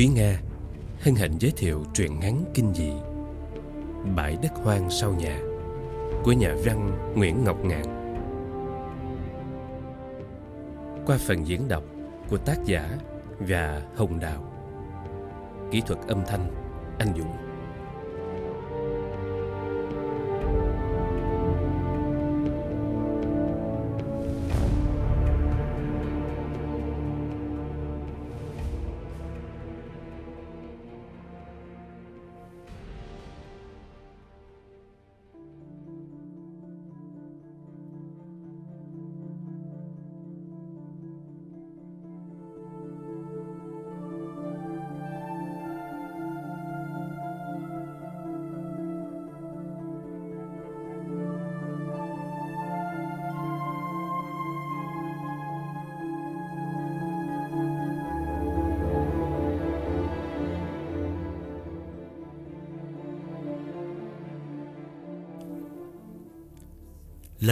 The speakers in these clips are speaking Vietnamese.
Thúy Nga hân hạnh giới thiệu truyện ngắn kinh dị Bãi đất hoang sau nhà của nhà văn Nguyễn Ngọc Ngạn. Qua phần diễn đọc của tác giả và Hồng Đào. Kỹ thuật âm thanh, anh Dũng.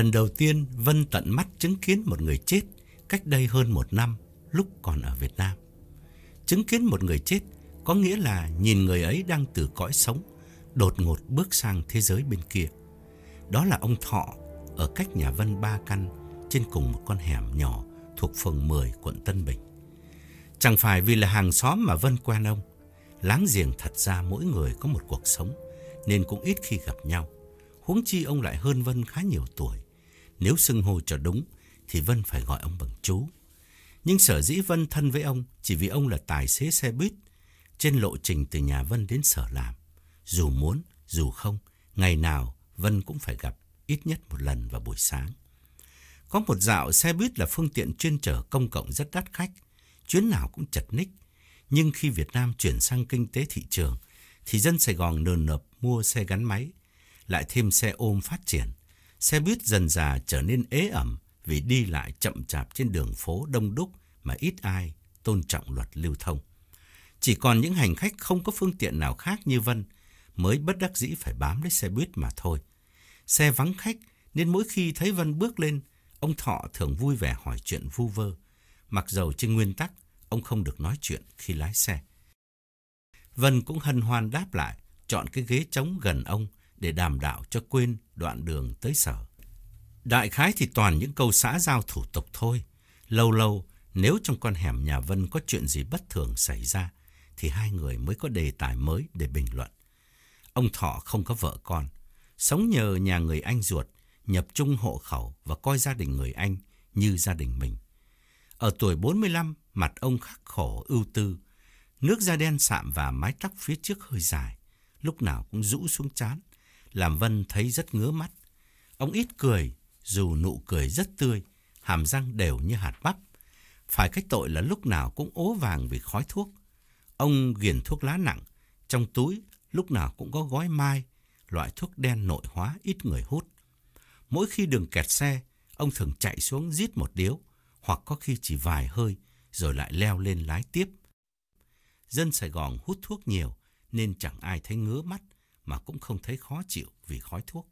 Lần đầu tiên Vân tận mắt chứng kiến một người chết cách đây hơn một năm lúc còn ở Việt Nam. Chứng kiến một người chết có nghĩa là nhìn người ấy đang từ cõi sống đột ngột bước sang thế giới bên kia. Đó là ông Thọ ở cách nhà Vân ba căn trên cùng một con hẻm nhỏ thuộc phường 10 quận Tân Bình. Chẳng phải vì là hàng xóm mà Vân quen ông, láng giềng thật ra mỗi người có một cuộc sống nên cũng ít khi gặp nhau. Huống chi ông lại hơn Vân khá nhiều tuổi. Nếu xưng hô cho đúng thì Vân phải gọi ông bằng chú. Nhưng sở dĩ Vân thân với ông chỉ vì ông là tài xế xe buýt trên lộ trình từ nhà Vân đến sở làm. Dù muốn, dù không, ngày nào Vân cũng phải gặp ít nhất một lần vào buổi sáng. Có một dạo xe buýt là phương tiện chuyên chở công cộng rất đắt khách, chuyến nào cũng chật ních. Nhưng khi Việt Nam chuyển sang kinh tế thị trường, thì dân Sài Gòn nườn nợp mua xe gắn máy, lại thêm xe ôm phát triển. Xe buýt dần dà trở nên ế ẩm vì đi lại chậm chạp trên đường phố đông đúc mà ít ai tôn trọng luật lưu thông. Chỉ còn những hành khách không có phương tiện nào khác như Vân mới bất đắc dĩ phải bám lấy xe buýt mà thôi. Xe vắng khách nên mỗi khi thấy Vân bước lên, ông Thọ thường vui vẻ hỏi chuyện vu vơ. Mặc dầu trên nguyên tắc, ông không được nói chuyện khi lái xe. Vân cũng hân hoan đáp lại, chọn cái ghế trống gần ông để đàm đạo cho quên đoạn đường tới sở. Đại khái thì toàn những câu xã giao thủ tục thôi. Lâu lâu, nếu trong con hẻm nhà Vân có chuyện gì bất thường xảy ra, thì hai người mới có đề tài mới để bình luận. Ông Thọ không có vợ con, sống nhờ nhà người anh ruột, nhập trung hộ khẩu và coi gia đình người anh như gia đình mình. Ở tuổi 45, mặt ông khắc khổ ưu tư, nước da đen sạm và mái tóc phía trước hơi dài, lúc nào cũng rũ xuống chán, làm Vân thấy rất ngứa mắt. Ông ít cười, dù nụ cười rất tươi, hàm răng đều như hạt bắp. Phải cái tội là lúc nào cũng ố vàng vì khói thuốc. Ông ghiền thuốc lá nặng, trong túi lúc nào cũng có gói mai, loại thuốc đen nội hóa ít người hút. Mỗi khi đường kẹt xe, ông thường chạy xuống giết một điếu, hoặc có khi chỉ vài hơi, rồi lại leo lên lái tiếp. Dân Sài Gòn hút thuốc nhiều, nên chẳng ai thấy ngứa mắt, mà cũng không thấy khó chịu vì khói thuốc.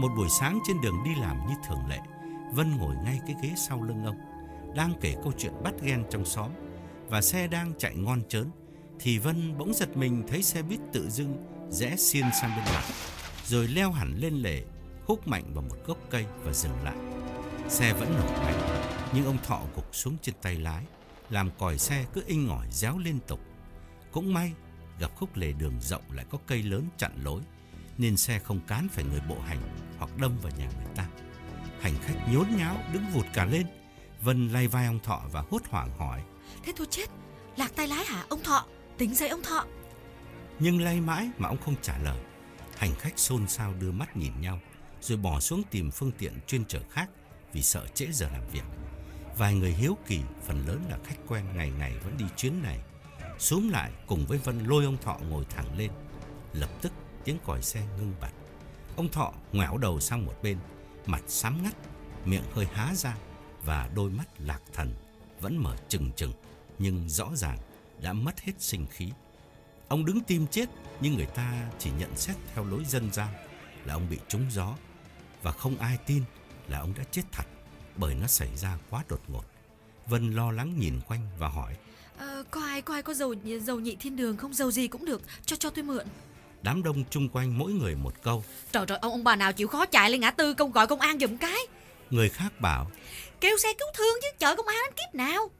Một buổi sáng trên đường đi làm như thường lệ, Vân ngồi ngay cái ghế sau lưng ông, đang kể câu chuyện bắt ghen trong xóm và xe đang chạy ngon chớn thì Vân bỗng giật mình thấy xe buýt tự dưng rẽ xiên sang bên ngoài, rồi leo hẳn lên lề, húc mạnh vào một gốc cây và dừng lại. Xe vẫn nổ mạnh, nhưng ông Thọ gục xuống trên tay lái, làm còi xe cứ inh ngỏi réo liên tục. Cũng may, gặp khúc lề đường rộng lại có cây lớn chặn lối, nên xe không cán phải người bộ hành hoặc đâm vào nhà người ta. Hành khách nhốn nháo đứng vụt cả lên. Vân lay vai ông Thọ và hốt hoảng hỏi. Thế tôi chết, lạc tay lái hả ông Thọ? Tính dậy ông Thọ. Nhưng lay mãi mà ông không trả lời. Hành khách xôn xao đưa mắt nhìn nhau, rồi bỏ xuống tìm phương tiện chuyên chở khác vì sợ trễ giờ làm việc. Vài người hiếu kỳ, phần lớn là khách quen ngày ngày vẫn đi chuyến này. Xuống lại cùng với Vân lôi ông Thọ ngồi thẳng lên. Lập tức tiếng còi xe ngưng bặt. Ông Thọ ngoẻo đầu sang một bên, mặt xám ngắt, miệng hơi há ra và đôi mắt lạc thần, vẫn mở trừng trừng, nhưng rõ ràng đã mất hết sinh khí. Ông đứng tim chết, nhưng người ta chỉ nhận xét theo lối dân gian là ông bị trúng gió, và không ai tin là ông đã chết thật, bởi nó xảy ra quá đột ngột. Vân lo lắng nhìn quanh và hỏi. Ờ, có ai có ai có dầu dầu nhị thiên đường không dầu gì cũng được cho cho tôi mượn Đám đông chung quanh mỗi người một câu Trời trời ông ông bà nào chịu khó chạy lên ngã tư công gọi công an giùm cái Người khác bảo Kêu xe cứu thương chứ chở công an đến kiếp nào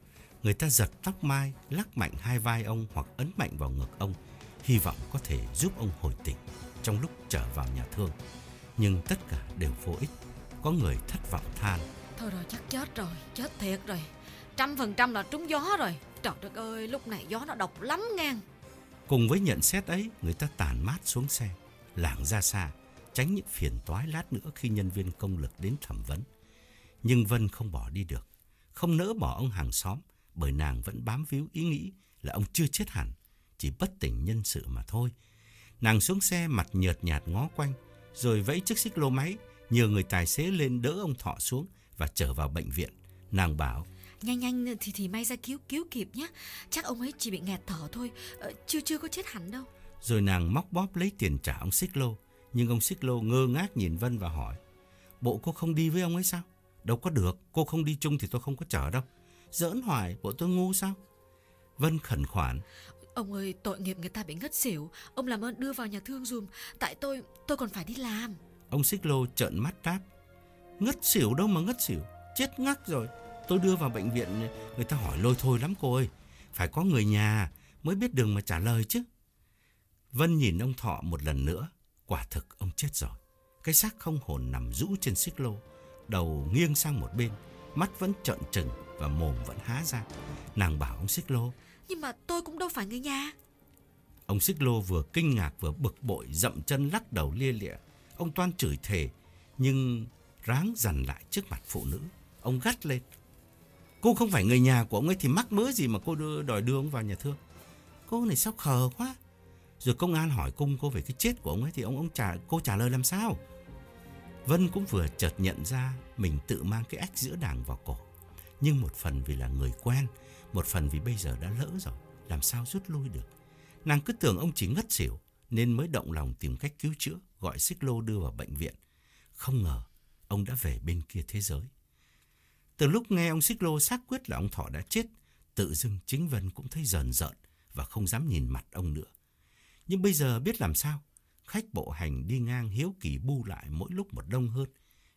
Người ta giật tóc mai Lắc mạnh hai vai ông hoặc ấn mạnh vào ngực ông Hy vọng có thể giúp ông hồi tỉnh Trong lúc trở vào nhà thương. Nhưng tất cả đều vô ích. Có người thất vọng than. Thôi rồi chắc chết rồi Chết thiệt rồi. Trăm phần trăm là trúng gió rồi. Trời đất ơi lúc này gió nó độc lắm ngang. Cùng với nhận xét ấy, người ta tản mát xuống xe, lảng ra xa, tránh những phiền toái lát nữa khi nhân viên công lực đến thẩm vấn. Nhưng Vân không bỏ đi được, không nỡ bỏ ông hàng xóm, bởi nàng vẫn bám víu ý nghĩ là ông chưa chết hẳn, chỉ bất tỉnh nhân sự mà thôi. Nàng xuống xe mặt nhợt nhạt ngó quanh, rồi vẫy chiếc xích lô máy, nhờ người tài xế lên đỡ ông Thọ xuống và trở vào bệnh viện. Nàng bảo, Nhanh nhanh thì thì may ra cứu cứu kịp nhé Chắc ông ấy chỉ bị nghẹt thở thôi ờ, Chưa chưa có chết hẳn đâu Rồi nàng móc bóp lấy tiền trả ông Xích Lô Nhưng ông Xích Lô ngơ ngác nhìn Vân và hỏi Bộ cô không đi với ông ấy sao? Đâu có được, cô không đi chung thì tôi không có chở đâu Giỡn hoài, bộ tôi ngu sao? Vân khẩn khoản Ông ơi, tội nghiệp người ta bị ngất xỉu. Ông làm ơn đưa vào nhà thương dùm Tại tôi, tôi còn phải đi làm. Ông Xích Lô trợn mắt đáp Ngất xỉu đâu mà ngất xỉu Chết ngắc rồi. Tôi đưa vào bệnh viện Người ta hỏi lôi thôi lắm cô ơi. Phải có người nhà mới biết đường mà trả lời chứ. Vân nhìn ông Thọ một lần nữa Quả thực ông chết rồi. Cái xác không hồn nằm rũ trên xích lô Đầu nghiêng sang một bên Mắt vẫn trợn trừng Và mồm vẫn há ra Nàng bảo ông xích lô Nhưng mà tôi cũng đâu phải người nhà Ông xích lô vừa kinh ngạc vừa bực bội Dậm chân lắc đầu lia lịa Ông toan chửi thề Nhưng ráng dằn lại trước mặt phụ nữ Ông gắt lên Cô không phải người nhà của ông ấy thì mắc mớ gì mà cô đưa, đòi đưa ông vào nhà thương. Cô này sao khờ quá. Rồi công an hỏi cung cô về cái chết của ông ấy thì ông ông trả cô trả lời làm sao? Vân cũng vừa chợt nhận ra mình tự mang cái ách giữa đảng vào cổ. Nhưng một phần vì là người quen, một phần vì bây giờ đã lỡ rồi, làm sao rút lui được. Nàng cứ tưởng ông chỉ ngất xỉu nên mới động lòng tìm cách cứu chữa, gọi xích lô đưa vào bệnh viện. Không ngờ ông đã về bên kia thế giới. Từ lúc nghe ông Xích Lô xác quyết là ông Thọ đã chết, tự dưng chính Vân cũng thấy rờn rợn và không dám nhìn mặt ông nữa. Nhưng bây giờ biết làm sao, khách bộ hành đi ngang hiếu kỳ bu lại mỗi lúc một đông hơn,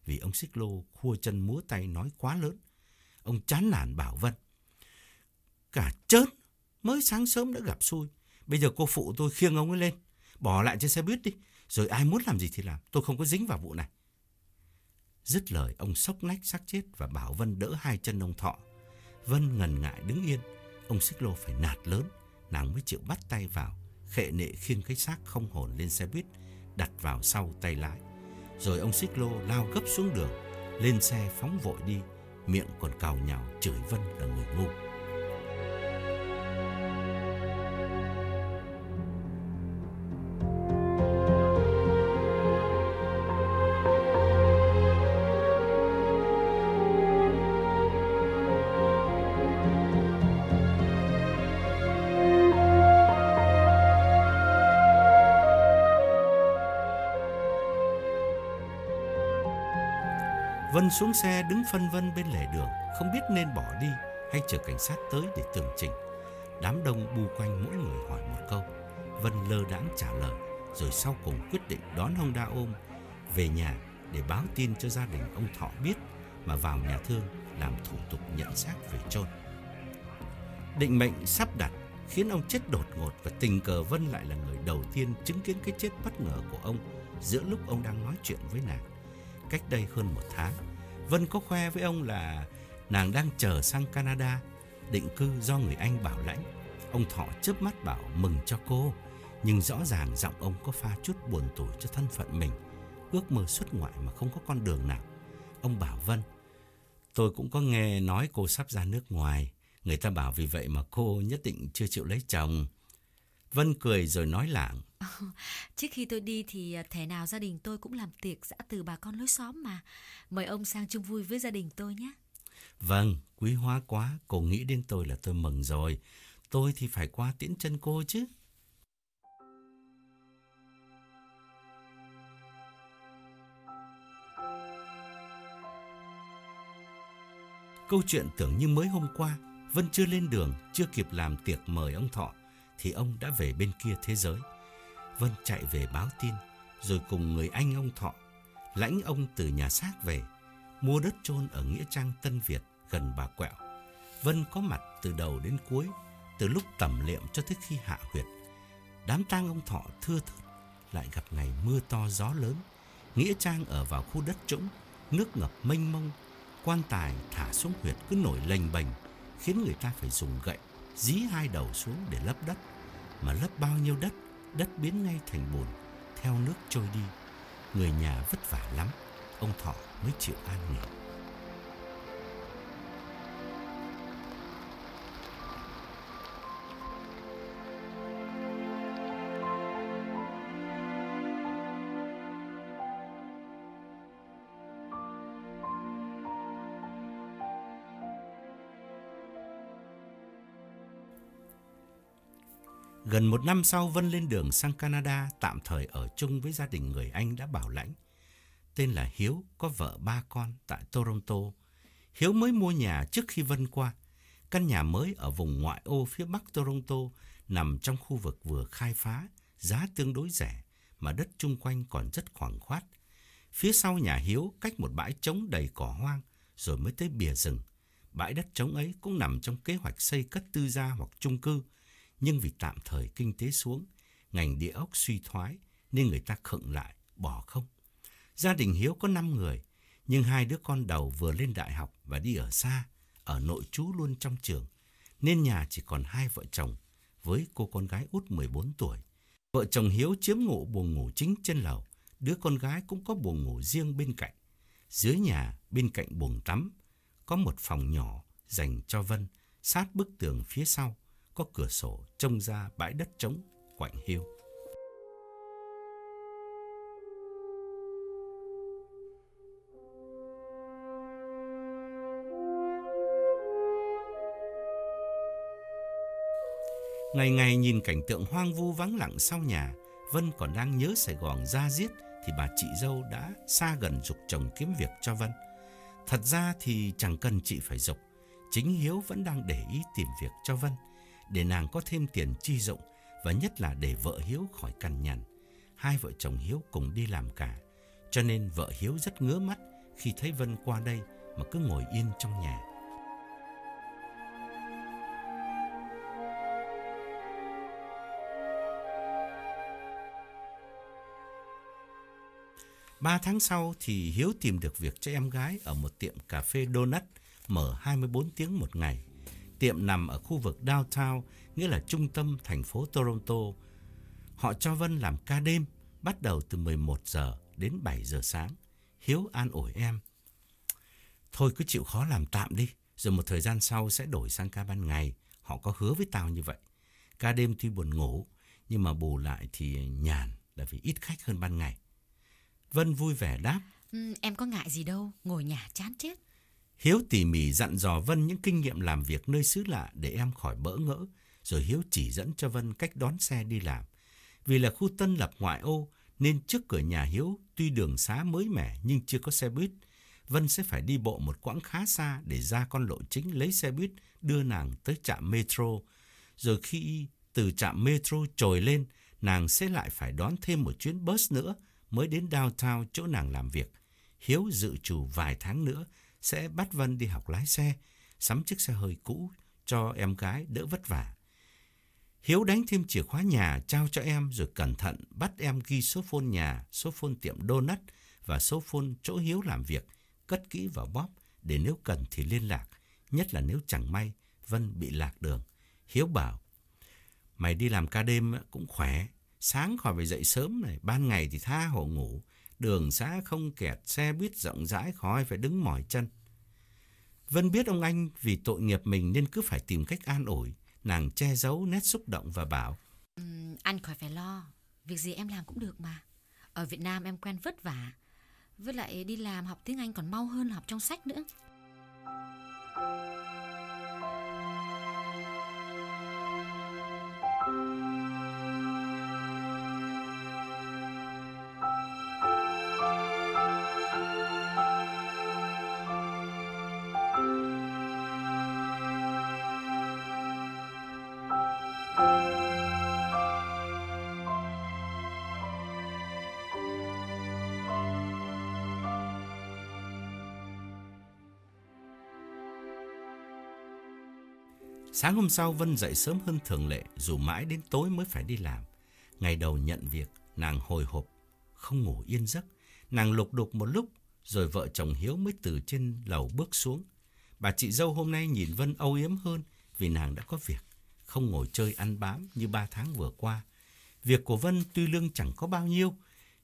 vì ông Xích Lô khua chân múa tay nói quá lớn. Ông chán nản bảo Vân. Cả chớn, mới sáng sớm đã gặp xui. Bây giờ cô phụ tôi khiêng ông ấy lên, bỏ lại trên xe buýt đi, rồi ai muốn làm gì thì làm, tôi không có dính vào vụ này. Dứt lời ông sốc nách xác chết và bảo Vân đỡ hai chân ông Thọ. Vân ngần ngại đứng yên, ông Xích Lô phải nạt lớn, nàng mới chịu bắt tay vào, khệ nệ khiêng cái xác không hồn lên xe buýt, đặt vào sau tay lái. Rồi ông Xích Lô lao gấp xuống đường, lên xe phóng vội đi, miệng còn cào nhào chửi Vân là người ngu. Xuống xe đứng phân vân bên lề đường, không biết nên bỏ đi hay chờ cảnh sát tới để tường trình. Đám đông bu quanh mỗi người hỏi một câu. Vân lơ đãng trả lời, rồi sau cùng quyết định đón ông đa ôm về nhà để báo tin cho gia đình ông Thọ biết mà vào nhà thương làm thủ tục nhận xác về chôn. Định mệnh sắp đặt khiến ông chết đột ngột và tình cờ Vân lại là người đầu tiên chứng kiến cái chết bất ngờ của ông giữa lúc ông đang nói chuyện với nàng cách đây hơn một tháng. Vân có khoe với ông là nàng đang chờ sang Canada, định cư do người Anh bảo lãnh. Ông Thọ chớp mắt bảo mừng cho cô, nhưng rõ ràng giọng ông có pha chút buồn tủi cho thân phận mình, ước mơ xuất ngoại mà không có con đường nào. Ông bảo Vân, tôi cũng có nghe nói cô sắp ra nước ngoài, người ta bảo vì vậy mà cô nhất định chưa chịu lấy chồng. Vân cười rồi nói lảng. trước khi tôi đi thì à, thể nào gia đình tôi cũng làm tiệc giã từ bà con lối xóm mà. Mời ông sang chung vui với gia đình tôi nhé. Vâng, quý hóa quá, cô nghĩ đến tôi là tôi mừng rồi. Tôi thì phải qua tiễn chân cô chứ. Câu chuyện tưởng như mới hôm qua, Vân chưa lên đường, chưa kịp làm tiệc mời ông Thọ, thì ông đã về bên kia thế giới. Vân chạy về báo tin, rồi cùng người anh ông Thọ, lãnh ông từ nhà xác về, mua đất chôn ở Nghĩa Trang Tân Việt gần bà Quẹo. Vân có mặt từ đầu đến cuối, từ lúc tẩm liệm cho tới khi hạ huyệt. Đám tang ông Thọ thưa thớt, lại gặp ngày mưa to gió lớn. Nghĩa Trang ở vào khu đất trũng, nước ngập mênh mông, quan tài thả xuống huyệt cứ nổi lềnh bềnh, khiến người ta phải dùng gậy dí hai đầu xuống để lấp đất. Mà lấp bao nhiêu đất, đất biến ngay thành bùn, theo nước trôi đi. Người nhà vất vả lắm, ông Thọ mới chịu an nghỉ. Gần một năm sau, Vân lên đường sang Canada tạm thời ở chung với gia đình người Anh đã bảo lãnh. Tên là Hiếu, có vợ ba con tại Toronto. Hiếu mới mua nhà trước khi Vân qua. Căn nhà mới ở vùng ngoại ô phía bắc Toronto nằm trong khu vực vừa khai phá, giá tương đối rẻ, mà đất chung quanh còn rất khoảng khoát. Phía sau nhà Hiếu cách một bãi trống đầy cỏ hoang, rồi mới tới bìa rừng. Bãi đất trống ấy cũng nằm trong kế hoạch xây cất tư gia hoặc chung cư, nhưng vì tạm thời kinh tế xuống, ngành địa ốc suy thoái nên người ta khựng lại, bỏ không. Gia đình Hiếu có 5 người, nhưng hai đứa con đầu vừa lên đại học và đi ở xa, ở nội trú luôn trong trường, nên nhà chỉ còn hai vợ chồng với cô con gái út 14 tuổi. Vợ chồng Hiếu chiếm ngụ buồng ngủ chính trên lầu, đứa con gái cũng có buồng ngủ riêng bên cạnh. Dưới nhà, bên cạnh buồng tắm, có một phòng nhỏ dành cho Vân, sát bức tường phía sau có cửa sổ trông ra bãi đất trống quạnh hiu. Ngày ngày nhìn cảnh tượng hoang vu vắng lặng sau nhà, Vân còn đang nhớ Sài Gòn ra giết thì bà chị dâu đã xa gần dục chồng kiếm việc cho Vân. Thật ra thì chẳng cần chị phải dục, chính Hiếu vẫn đang để ý tìm việc cho Vân để nàng có thêm tiền chi dụng và nhất là để vợ Hiếu khỏi cằn nhằn. Hai vợ chồng Hiếu cùng đi làm cả, cho nên vợ Hiếu rất ngứa mắt khi thấy Vân qua đây mà cứ ngồi yên trong nhà. Ba tháng sau thì Hiếu tìm được việc cho em gái ở một tiệm cà phê donut mở 24 tiếng một ngày. Tiệm nằm ở khu vực downtown, nghĩa là trung tâm thành phố Toronto. Họ cho Vân làm ca đêm, bắt đầu từ 11 giờ đến 7 giờ sáng. Hiếu an ủi em. Thôi cứ chịu khó làm tạm đi, rồi một thời gian sau sẽ đổi sang ca ban ngày. Họ có hứa với tao như vậy. Ca đêm tuy buồn ngủ, nhưng mà bù lại thì nhàn là vì ít khách hơn ban ngày. Vân vui vẻ đáp. Ừ, em có ngại gì đâu, ngồi nhà chán chết. Hiếu tỉ mỉ dặn dò Vân những kinh nghiệm làm việc nơi xứ lạ để em khỏi bỡ ngỡ, rồi Hiếu chỉ dẫn cho Vân cách đón xe đi làm. Vì là khu tân lập ngoại ô, nên trước cửa nhà Hiếu tuy đường xá mới mẻ nhưng chưa có xe buýt. Vân sẽ phải đi bộ một quãng khá xa để ra con lộ chính lấy xe buýt đưa nàng tới trạm metro. Rồi khi từ trạm metro trồi lên, nàng sẽ lại phải đón thêm một chuyến bus nữa mới đến downtown chỗ nàng làm việc. Hiếu dự trù vài tháng nữa sẽ bắt Vân đi học lái xe, sắm chiếc xe hơi cũ cho em gái đỡ vất vả. Hiếu đánh thêm chìa khóa nhà trao cho em rồi cẩn thận bắt em ghi số phone nhà, số phone tiệm donut và số phone chỗ Hiếu làm việc, cất kỹ vào bóp để nếu cần thì liên lạc, nhất là nếu chẳng may Vân bị lạc đường. Hiếu bảo, mày đi làm ca đêm cũng khỏe, sáng khỏi phải dậy sớm này, ban ngày thì tha hồ ngủ, đường xá không kẹt, xe buýt rộng rãi khỏi phải đứng mỏi chân. Vân biết ông anh vì tội nghiệp mình nên cứ phải tìm cách an ủi. Nàng che giấu nét xúc động và bảo. Ừ, anh khỏi phải lo, việc gì em làm cũng được mà. Ở Việt Nam em quen vất vả, với lại đi làm học tiếng Anh còn mau hơn học trong sách nữa. Sáng hôm sau Vân dậy sớm hơn thường lệ dù mãi đến tối mới phải đi làm. Ngày đầu nhận việc, nàng hồi hộp, không ngủ yên giấc. Nàng lục đục một lúc rồi vợ chồng Hiếu mới từ trên lầu bước xuống. Bà chị dâu hôm nay nhìn Vân âu yếm hơn vì nàng đã có việc, không ngồi chơi ăn bám như ba tháng vừa qua. Việc của Vân tuy lương chẳng có bao nhiêu,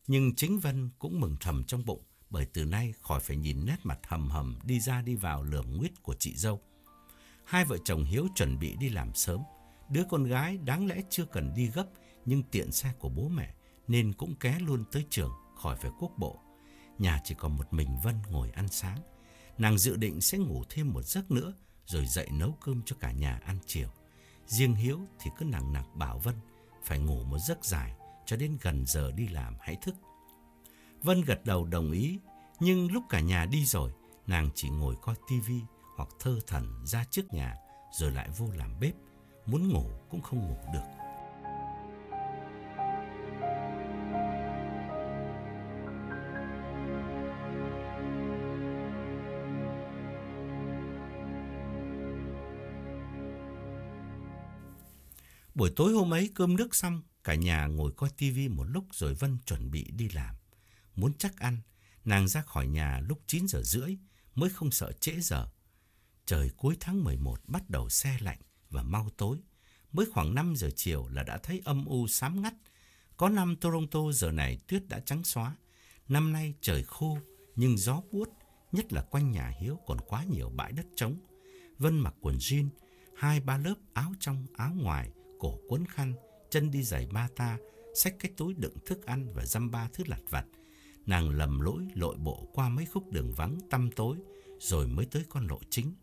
nhưng chính Vân cũng mừng thầm trong bụng bởi từ nay khỏi phải nhìn nét mặt hầm hầm đi ra đi vào lườm nguyết của chị dâu. Hai vợ chồng Hiếu chuẩn bị đi làm sớm. Đứa con gái đáng lẽ chưa cần đi gấp nhưng tiện xe của bố mẹ nên cũng ké luôn tới trường khỏi phải quốc bộ. Nhà chỉ còn một mình Vân ngồi ăn sáng. Nàng dự định sẽ ngủ thêm một giấc nữa rồi dậy nấu cơm cho cả nhà ăn chiều. Riêng Hiếu thì cứ nặng nặc bảo Vân phải ngủ một giấc dài cho đến gần giờ đi làm hãy thức. Vân gật đầu đồng ý, nhưng lúc cả nhà đi rồi, nàng chỉ ngồi coi tivi hoặc thơ thần ra trước nhà rồi lại vô làm bếp, muốn ngủ cũng không ngủ được. Buổi tối hôm ấy cơm nước xong, cả nhà ngồi coi tivi một lúc rồi Vân chuẩn bị đi làm. Muốn chắc ăn, nàng ra khỏi nhà lúc 9 giờ rưỡi mới không sợ trễ giờ. Trời cuối tháng 11 bắt đầu xe lạnh và mau tối. Mới khoảng 5 giờ chiều là đã thấy âm u xám ngắt. Có năm Toronto giờ này tuyết đã trắng xóa. Năm nay trời khô nhưng gió buốt, nhất là quanh nhà Hiếu còn quá nhiều bãi đất trống. Vân mặc quần jean, hai ba lớp áo trong áo ngoài, cổ quấn khăn, chân đi giày ba ta xách cái túi đựng thức ăn và dăm ba thứ lặt vặt. Nàng lầm lỗi lội bộ qua mấy khúc đường vắng tăm tối rồi mới tới con lộ chính.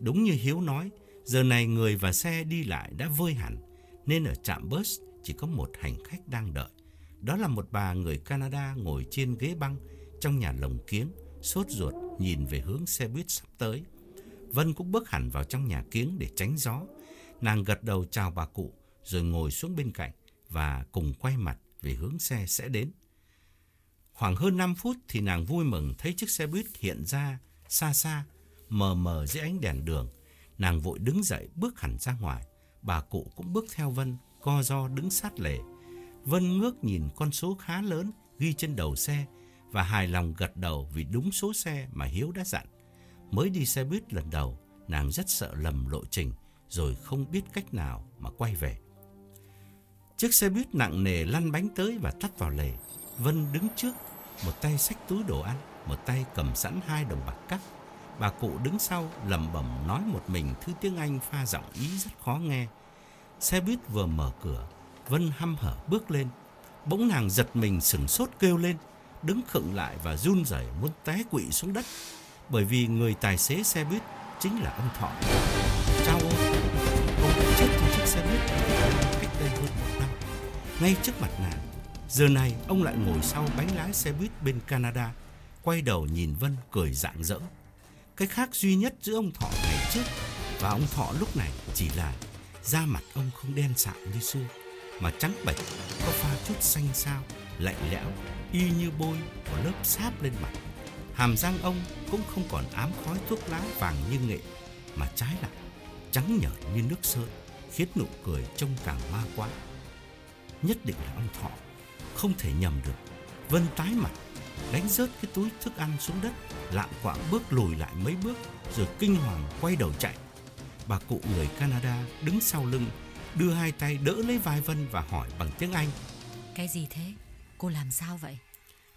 Đúng như Hiếu nói, giờ này người và xe đi lại đã vơi hẳn, nên ở trạm bus chỉ có một hành khách đang đợi. Đó là một bà người Canada ngồi trên ghế băng trong nhà lồng kiếng, sốt ruột nhìn về hướng xe buýt sắp tới. Vân cũng bước hẳn vào trong nhà kiếng để tránh gió. Nàng gật đầu chào bà cụ, rồi ngồi xuống bên cạnh và cùng quay mặt về hướng xe sẽ đến. Khoảng hơn 5 phút thì nàng vui mừng thấy chiếc xe buýt hiện ra xa xa mờ mờ dưới ánh đèn đường. Nàng vội đứng dậy bước hẳn ra ngoài. Bà cụ cũng bước theo Vân, co do đứng sát lề. Vân ngước nhìn con số khá lớn ghi trên đầu xe và hài lòng gật đầu vì đúng số xe mà Hiếu đã dặn. Mới đi xe buýt lần đầu, nàng rất sợ lầm lộ trình rồi không biết cách nào mà quay về. Chiếc xe buýt nặng nề lăn bánh tới và tắt vào lề. Vân đứng trước, một tay xách túi đồ ăn, một tay cầm sẵn hai đồng bạc cắt Bà cụ đứng sau lẩm bẩm nói một mình thứ tiếng Anh pha giọng ý rất khó nghe. Xe buýt vừa mở cửa, Vân hăm hở bước lên. Bỗng nàng giật mình sừng sốt kêu lên, đứng khựng lại và run rẩy muốn té quỵ xuống đất. Bởi vì người tài xế xe buýt chính là ông Thọ. Chào ôi, ông đã chết trong chiếc xe buýt cách đây hơn một năm. Ngay trước mặt nàng, giờ này ông lại ngồi sau bánh lái xe buýt bên Canada, quay đầu nhìn Vân cười rạng rỡ. Cái khác duy nhất giữa ông Thọ ngày trước và ông Thọ lúc này chỉ là da mặt ông không đen sạm như xưa, mà trắng bệch, có pha chút xanh xao, lạnh lẽo, y như bôi của lớp sáp lên mặt. Hàm răng ông cũng không còn ám khói thuốc lá vàng như nghệ, mà trái lại trắng nhợt như nước sơn, khiến nụ cười trông càng ma quá. Nhất định là ông Thọ, không thể nhầm được. Vân tái mặt, đánh rớt cái túi thức ăn xuống đất lạng quạng bước lùi lại mấy bước rồi kinh hoàng quay đầu chạy. Bà cụ người Canada đứng sau lưng, đưa hai tay đỡ lấy vai Vân và hỏi bằng tiếng Anh. Cái gì thế? Cô làm sao vậy?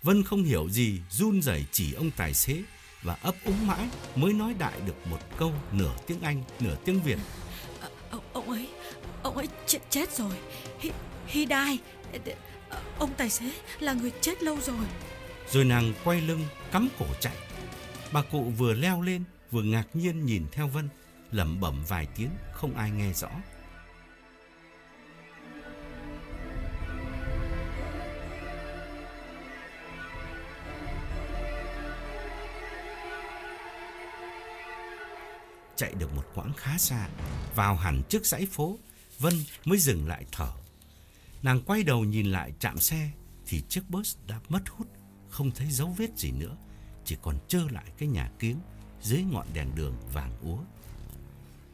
Vân không hiểu gì, run rẩy chỉ ông tài xế và ấp úng mãi mới nói đại được một câu nửa tiếng Anh, nửa tiếng Việt. À, ông, ông ấy, ông ấy chết, chết rồi. He, he died. Ông tài xế là người chết lâu rồi. Rồi nàng quay lưng, cắm cổ chạy. Bà cụ vừa leo lên, vừa ngạc nhiên nhìn theo Vân, lẩm bẩm vài tiếng không ai nghe rõ. Chạy được một quãng khá xa, vào hẳn trước dãy phố, Vân mới dừng lại thở. Nàng quay đầu nhìn lại chạm xe thì chiếc bus đã mất hút, không thấy dấu vết gì nữa, chỉ còn trơ lại cái nhà kiếng dưới ngọn đèn đường vàng úa.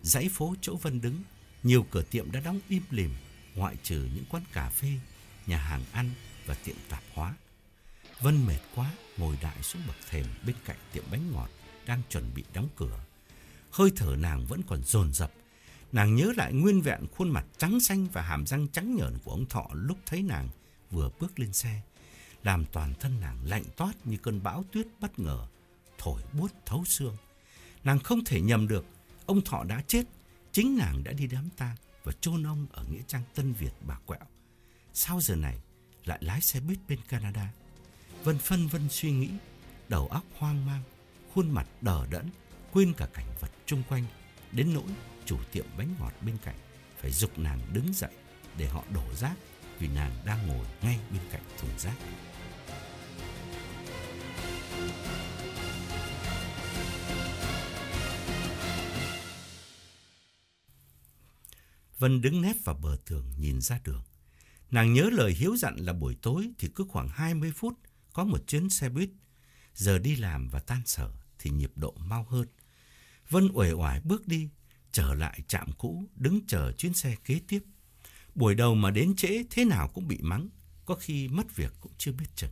Dãy phố chỗ Vân đứng, nhiều cửa tiệm đã đóng im lìm, ngoại trừ những quán cà phê, nhà hàng ăn và tiệm tạp hóa. Vân mệt quá, ngồi đại xuống bậc thềm bên cạnh tiệm bánh ngọt đang chuẩn bị đóng cửa. Hơi thở nàng vẫn còn dồn dập. Nàng nhớ lại nguyên vẹn khuôn mặt trắng xanh và hàm răng trắng nhợn của ông Thọ lúc thấy nàng vừa bước lên xe, làm toàn thân nàng lạnh toát như cơn bão tuyết bất ngờ, thổi buốt thấu xương. Nàng không thể nhầm được, ông Thọ đã chết, chính nàng đã đi đám tang và chôn ông ở nghĩa trang Tân Việt bà quẹo. Sau giờ này lại lái xe buýt bên Canada? Vân phân vân suy nghĩ, đầu óc hoang mang, khuôn mặt đờ đẫn, quên cả cảnh vật chung quanh, đến nỗi chủ tiệm bánh ngọt bên cạnh phải dục nàng đứng dậy để họ đổ rác vì nàng đang ngồi ngay bên cạnh thùng rác. Vân đứng nép vào bờ tường nhìn ra đường. Nàng nhớ lời hiếu dặn là buổi tối thì cứ khoảng 20 phút có một chuyến xe buýt. Giờ đi làm và tan sở thì nhịp độ mau hơn. Vân uể oải bước đi, trở lại trạm cũ, đứng chờ chuyến xe kế tiếp. Buổi đầu mà đến trễ thế nào cũng bị mắng, có khi mất việc cũng chưa biết chừng.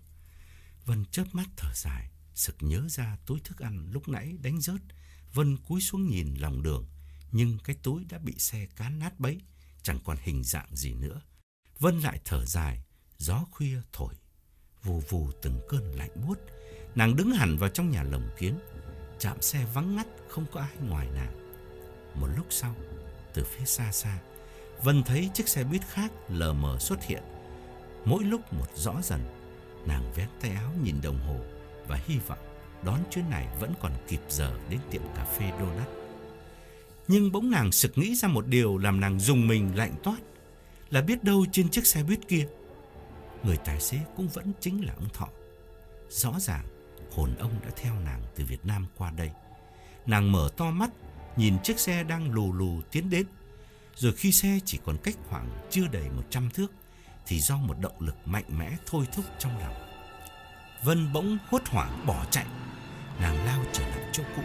Vân chớp mắt thở dài, sực nhớ ra túi thức ăn lúc nãy đánh rớt. Vân cúi xuống nhìn lòng đường, nhưng cái túi đã bị xe cán nát bấy, chẳng còn hình dạng gì nữa. Vân lại thở dài, gió khuya thổi, vù vù từng cơn lạnh buốt. Nàng đứng hẳn vào trong nhà lồng kiến, chạm xe vắng ngắt không có ai ngoài nàng. Một lúc sau, từ phía xa xa, Vân thấy chiếc xe buýt khác lờ mờ xuất hiện. Mỗi lúc một rõ dần, nàng vén tay áo nhìn đồng hồ và hy vọng đón chuyến này vẫn còn kịp giờ đến tiệm cà phê Donut. Nhưng bỗng nàng sực nghĩ ra một điều làm nàng dùng mình lạnh toát, là biết đâu trên chiếc xe buýt kia, người tài xế cũng vẫn chính là ông Thọ. Rõ ràng, hồn ông đã theo nàng từ Việt Nam qua đây. Nàng mở to mắt, nhìn chiếc xe đang lù lù tiến đến. Rồi khi xe chỉ còn cách khoảng chưa đầy 100 thước, thì do một động lực mạnh mẽ thôi thúc trong lòng. Vân bỗng hốt hoảng bỏ chạy. Nàng lao trở lại chỗ cũ,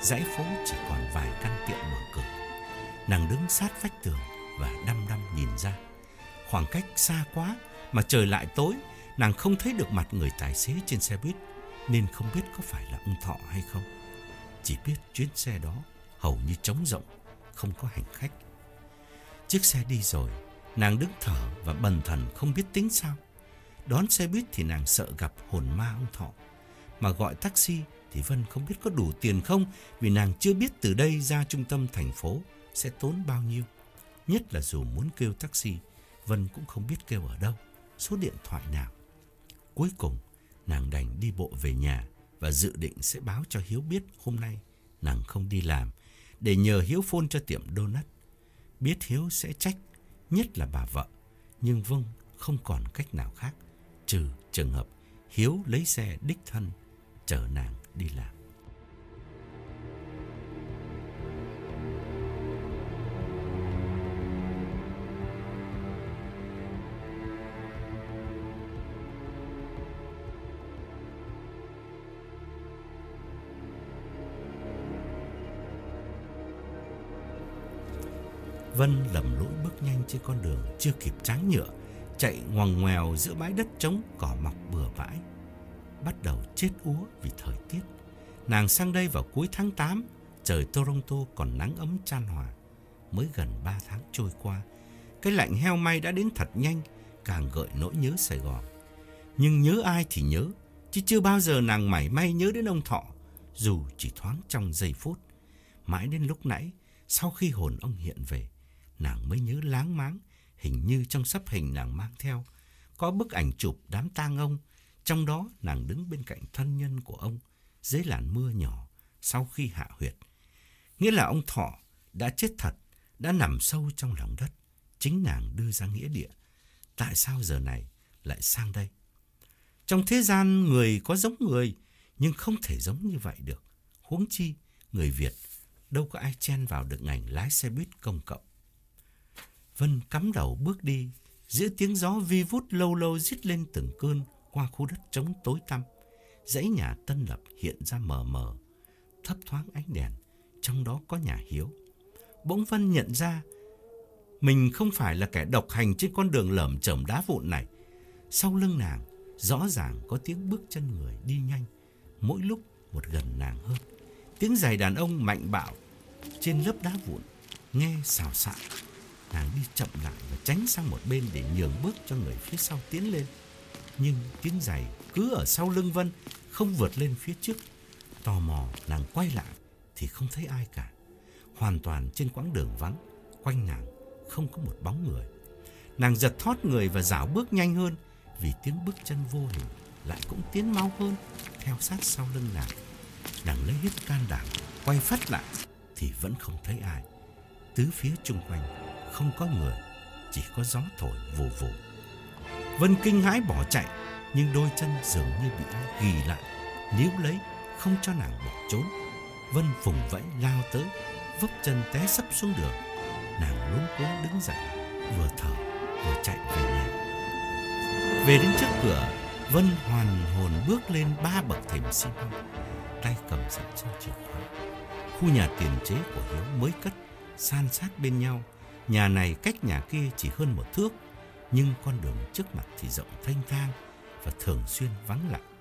dãy phố chỉ còn vài căn tiệm mở cửa. Nàng đứng sát vách tường và đăm đăm nhìn ra. Khoảng cách xa quá mà trời lại tối, nàng không thấy được mặt người tài xế trên xe buýt nên không biết có phải là ông Thọ hay không. Chỉ biết chuyến xe đó hầu như trống rộng, không có hành khách. Chiếc xe đi rồi, nàng đứng thở và bần thần không biết tính sao. Đón xe buýt thì nàng sợ gặp hồn ma ông Thọ. Mà gọi taxi thì Vân không biết có đủ tiền không vì nàng chưa biết từ đây ra trung tâm thành phố sẽ tốn bao nhiêu. Nhất là dù muốn kêu taxi, Vân cũng không biết kêu ở đâu, số điện thoại nào. Cuối cùng, nàng đành đi bộ về nhà và dự định sẽ báo cho Hiếu biết hôm nay nàng không đi làm để nhờ Hiếu phone cho tiệm donut. Biết Hiếu sẽ trách, nhất là bà vợ, nhưng Vâng không còn cách nào khác, trừ trường hợp Hiếu lấy xe đích thân chở nàng đi làm. Vân lầm lũi bước nhanh trên con đường chưa kịp tráng nhựa, chạy ngoằn ngoèo giữa bãi đất trống cỏ mọc bừa bãi. Bắt đầu chết úa vì thời tiết. Nàng sang đây vào cuối tháng 8, trời Toronto còn nắng ấm chan hòa. Mới gần 3 tháng trôi qua, cái lạnh heo may đã đến thật nhanh, càng gợi nỗi nhớ Sài Gòn. Nhưng nhớ ai thì nhớ, chứ chưa bao giờ nàng mảy may nhớ đến ông Thọ, dù chỉ thoáng trong giây phút. Mãi đến lúc nãy, sau khi hồn ông hiện về, nàng mới nhớ láng máng, hình như trong sắp hình nàng mang theo, có bức ảnh chụp đám tang ông, trong đó nàng đứng bên cạnh thân nhân của ông, dưới làn mưa nhỏ, sau khi hạ huyệt. Nghĩa là ông Thọ đã chết thật, đã nằm sâu trong lòng đất. Chính nàng đưa ra nghĩa địa. Tại sao giờ này lại sang đây? Trong thế gian người có giống người, nhưng không thể giống như vậy được. Huống chi, người Việt đâu có ai chen vào được ngành lái xe buýt công cộng. Vân cắm đầu bước đi, giữa tiếng gió vi vút lâu lâu rít lên từng cơn qua khu đất trống tối tăm. Dãy nhà tân lập hiện ra mờ mờ, thấp thoáng ánh đèn, trong đó có nhà Hiếu. Bỗng Vân nhận ra mình không phải là kẻ độc hành trên con đường lởm chởm đá vụn này. Sau lưng nàng, rõ ràng có tiếng bước chân người đi nhanh, mỗi lúc một gần nàng hơn. Tiếng giày đàn ông mạnh bạo trên lớp đá vụn, nghe xào xạc. Nàng đi chậm lại và tránh sang một bên để nhường bước cho người phía sau tiến lên. Nhưng tiếng giày cứ ở sau lưng Vân, không vượt lên phía trước. Tò mò, nàng quay lại thì không thấy ai cả. Hoàn toàn trên quãng đường vắng, quanh nàng không có một bóng người. Nàng giật thót người và dảo bước nhanh hơn vì tiếng bước chân vô hình lại cũng tiến mau hơn theo sát sau lưng nàng. Nàng lấy hết can đảm quay phát lại thì vẫn không thấy ai. Tứ phía chung quanh không có người, chỉ có gió thổi vù vù. Vân kinh hãi bỏ chạy, nhưng đôi chân dường như bị ai ghi lại, níu lấy, không cho nàng bỏ trốn. Vân vùng vẫy lao tới, vấp chân té sấp xuống đường. Nàng luống cuống đứng dậy, vừa thở vừa chạy về nhà. Về đến trước cửa, Vân hoàn hồn bước lên ba bậc thềm xi măng, tay cầm sẵn chiếc chìa khóa. Khu nhà tiền chế của Hiếu mới cất, san sát bên nhau. Nhà này cách nhà kia chỉ hơn một thước, nhưng con đường trước mặt thì rộng thanh thang và thường xuyên vắng lặng.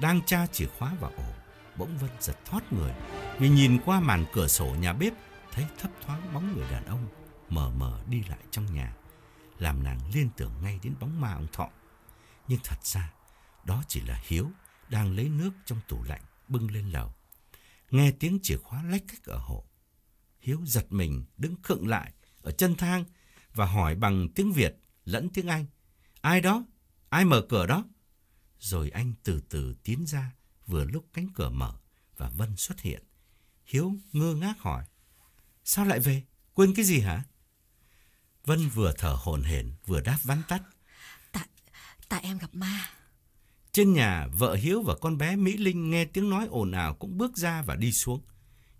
Đang tra chìa khóa vào ổ, bỗng Vân giật thoát người vì nhìn qua màn cửa sổ nhà bếp thấy thấp thoáng bóng người đàn ông mờ mờ đi lại trong nhà, làm nàng liên tưởng ngay đến bóng ma ông Thọ. Nhưng thật ra, đó chỉ là Hiếu đang lấy nước trong tủ lạnh bưng lên lầu. Nghe tiếng chìa khóa lách cách ở hộ. Hiếu giật mình đứng khựng lại ở chân thang và hỏi bằng tiếng Việt lẫn tiếng Anh. Ai đó? Ai mở cửa đó? Rồi anh từ từ tiến ra vừa lúc cánh cửa mở và Vân xuất hiện. Hiếu ngơ ngác hỏi. Sao lại về? Quên cái gì hả? Vân vừa thở hổn hển vừa đáp vắn tắt. Tại, tại em gặp ma. Trên nhà, vợ Hiếu và con bé Mỹ Linh nghe tiếng nói ồn ào cũng bước ra và đi xuống.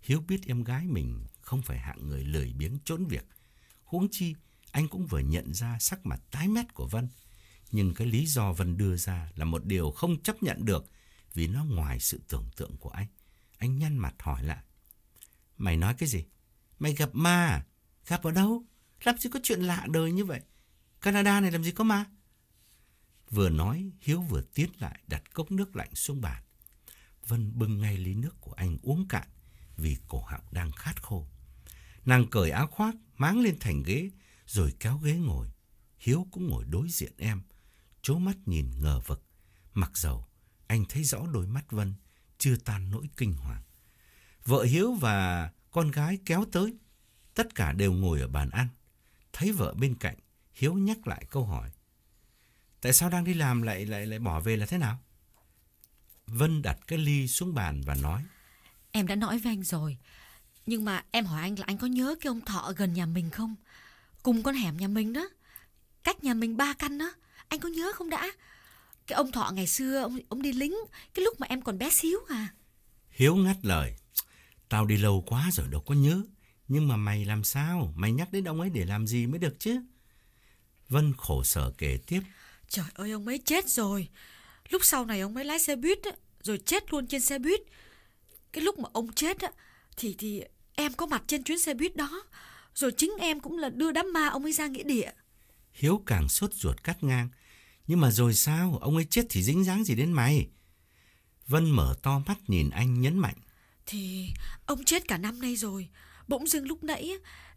Hiếu biết em gái mình không phải hạng người lười biếng trốn việc. Huống chi, anh cũng vừa nhận ra sắc mặt tái mét của Vân. Nhưng cái lý do Vân đưa ra là một điều không chấp nhận được vì nó ngoài sự tưởng tượng của anh. Anh nhăn mặt hỏi lại. Mày nói cái gì? Mày gặp ma à? Gặp ở đâu? Làm gì có chuyện lạ đời như vậy? Canada này làm gì có ma? Vừa nói, Hiếu vừa tiến lại đặt cốc nước lạnh xuống bàn. Vân bưng ngay ly nước của anh uống cạn vì cổ họng đang khát khô. Nàng cởi áo khoác, máng lên thành ghế, rồi kéo ghế ngồi. Hiếu cũng ngồi đối diện em, chố mắt nhìn ngờ vực. Mặc dầu, anh thấy rõ đôi mắt Vân, chưa tan nỗi kinh hoàng. Vợ Hiếu và con gái kéo tới, tất cả đều ngồi ở bàn ăn. Thấy vợ bên cạnh, Hiếu nhắc lại câu hỏi. Tại sao đang đi làm lại lại lại bỏ về là thế nào? Vân đặt cái ly xuống bàn và nói. Em đã nói với anh rồi. Nhưng mà em hỏi anh là anh có nhớ cái ông thọ gần nhà mình không? Cùng con hẻm nhà mình đó. Cách nhà mình ba căn đó. Anh có nhớ không đã? Cái ông thọ ngày xưa ông ông đi lính cái lúc mà em còn bé xíu à. Hiếu ngắt lời. Tao đi lâu quá rồi đâu có nhớ. Nhưng mà mày làm sao? Mày nhắc đến ông ấy để làm gì mới được chứ? Vân khổ sở kể tiếp. Trời ơi ông ấy chết rồi. Lúc sau này ông ấy lái xe buýt rồi chết luôn trên xe buýt. Cái lúc mà ông chết á thì thì em có mặt trên chuyến xe buýt đó. Rồi chính em cũng là đưa đám ma ông ấy ra nghĩa địa. Hiếu càng sốt ruột cắt ngang. Nhưng mà rồi sao? Ông ấy chết thì dính dáng gì đến mày? Vân mở to mắt nhìn anh nhấn mạnh. Thì ông chết cả năm nay rồi. Bỗng dưng lúc nãy,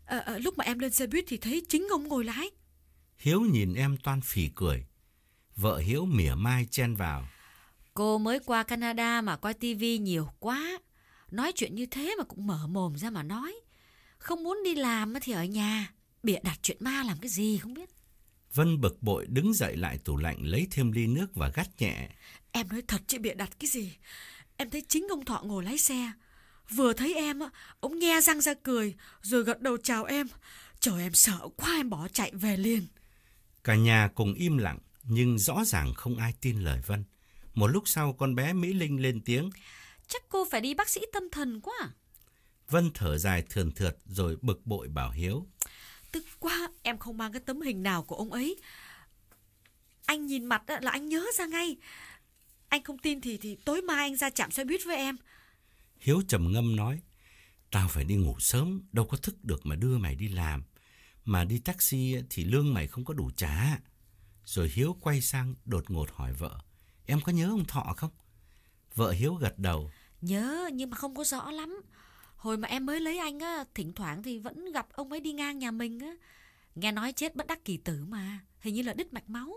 à, à, lúc mà em lên xe buýt thì thấy chính ông ngồi lái. Hiếu nhìn em toan phì cười. Vợ Hiếu mỉa mai chen vào. Cô mới qua Canada mà coi tivi nhiều quá. Nói chuyện như thế mà cũng mở mồm ra mà nói. Không muốn đi làm thì ở nhà. Bịa đặt chuyện ma làm cái gì không biết. Vân bực bội đứng dậy lại tủ lạnh lấy thêm ly nước và gắt nhẹ. Em nói thật chứ bịa đặt cái gì. Em thấy chính ông Thọ ngồi lái xe. Vừa thấy em, ông nghe răng ra cười, rồi gật đầu chào em. Trời em sợ quá em bỏ chạy về liền. Cả nhà cùng im lặng, nhưng rõ ràng không ai tin lời Vân. Một lúc sau con bé Mỹ Linh lên tiếng. Chắc cô phải đi bác sĩ tâm thần quá. Vân thở dài thườn thượt rồi bực bội bảo Hiếu. Tức quá, em không mang cái tấm hình nào của ông ấy. Anh nhìn mặt là anh nhớ ra ngay. Anh không tin thì thì tối mai anh ra chạm xe buýt với em. Hiếu trầm ngâm nói. Tao phải đi ngủ sớm, đâu có thức được mà đưa mày đi làm. Mà đi taxi thì lương mày không có đủ trả. Rồi Hiếu quay sang đột ngột hỏi vợ. Em có nhớ ông Thọ không? Vợ Hiếu gật đầu. Nhớ nhưng mà không có rõ lắm. Hồi mà em mới lấy anh á, thỉnh thoảng thì vẫn gặp ông ấy đi ngang nhà mình á. Nghe nói chết bất đắc kỳ tử mà, hình như là đứt mạch máu.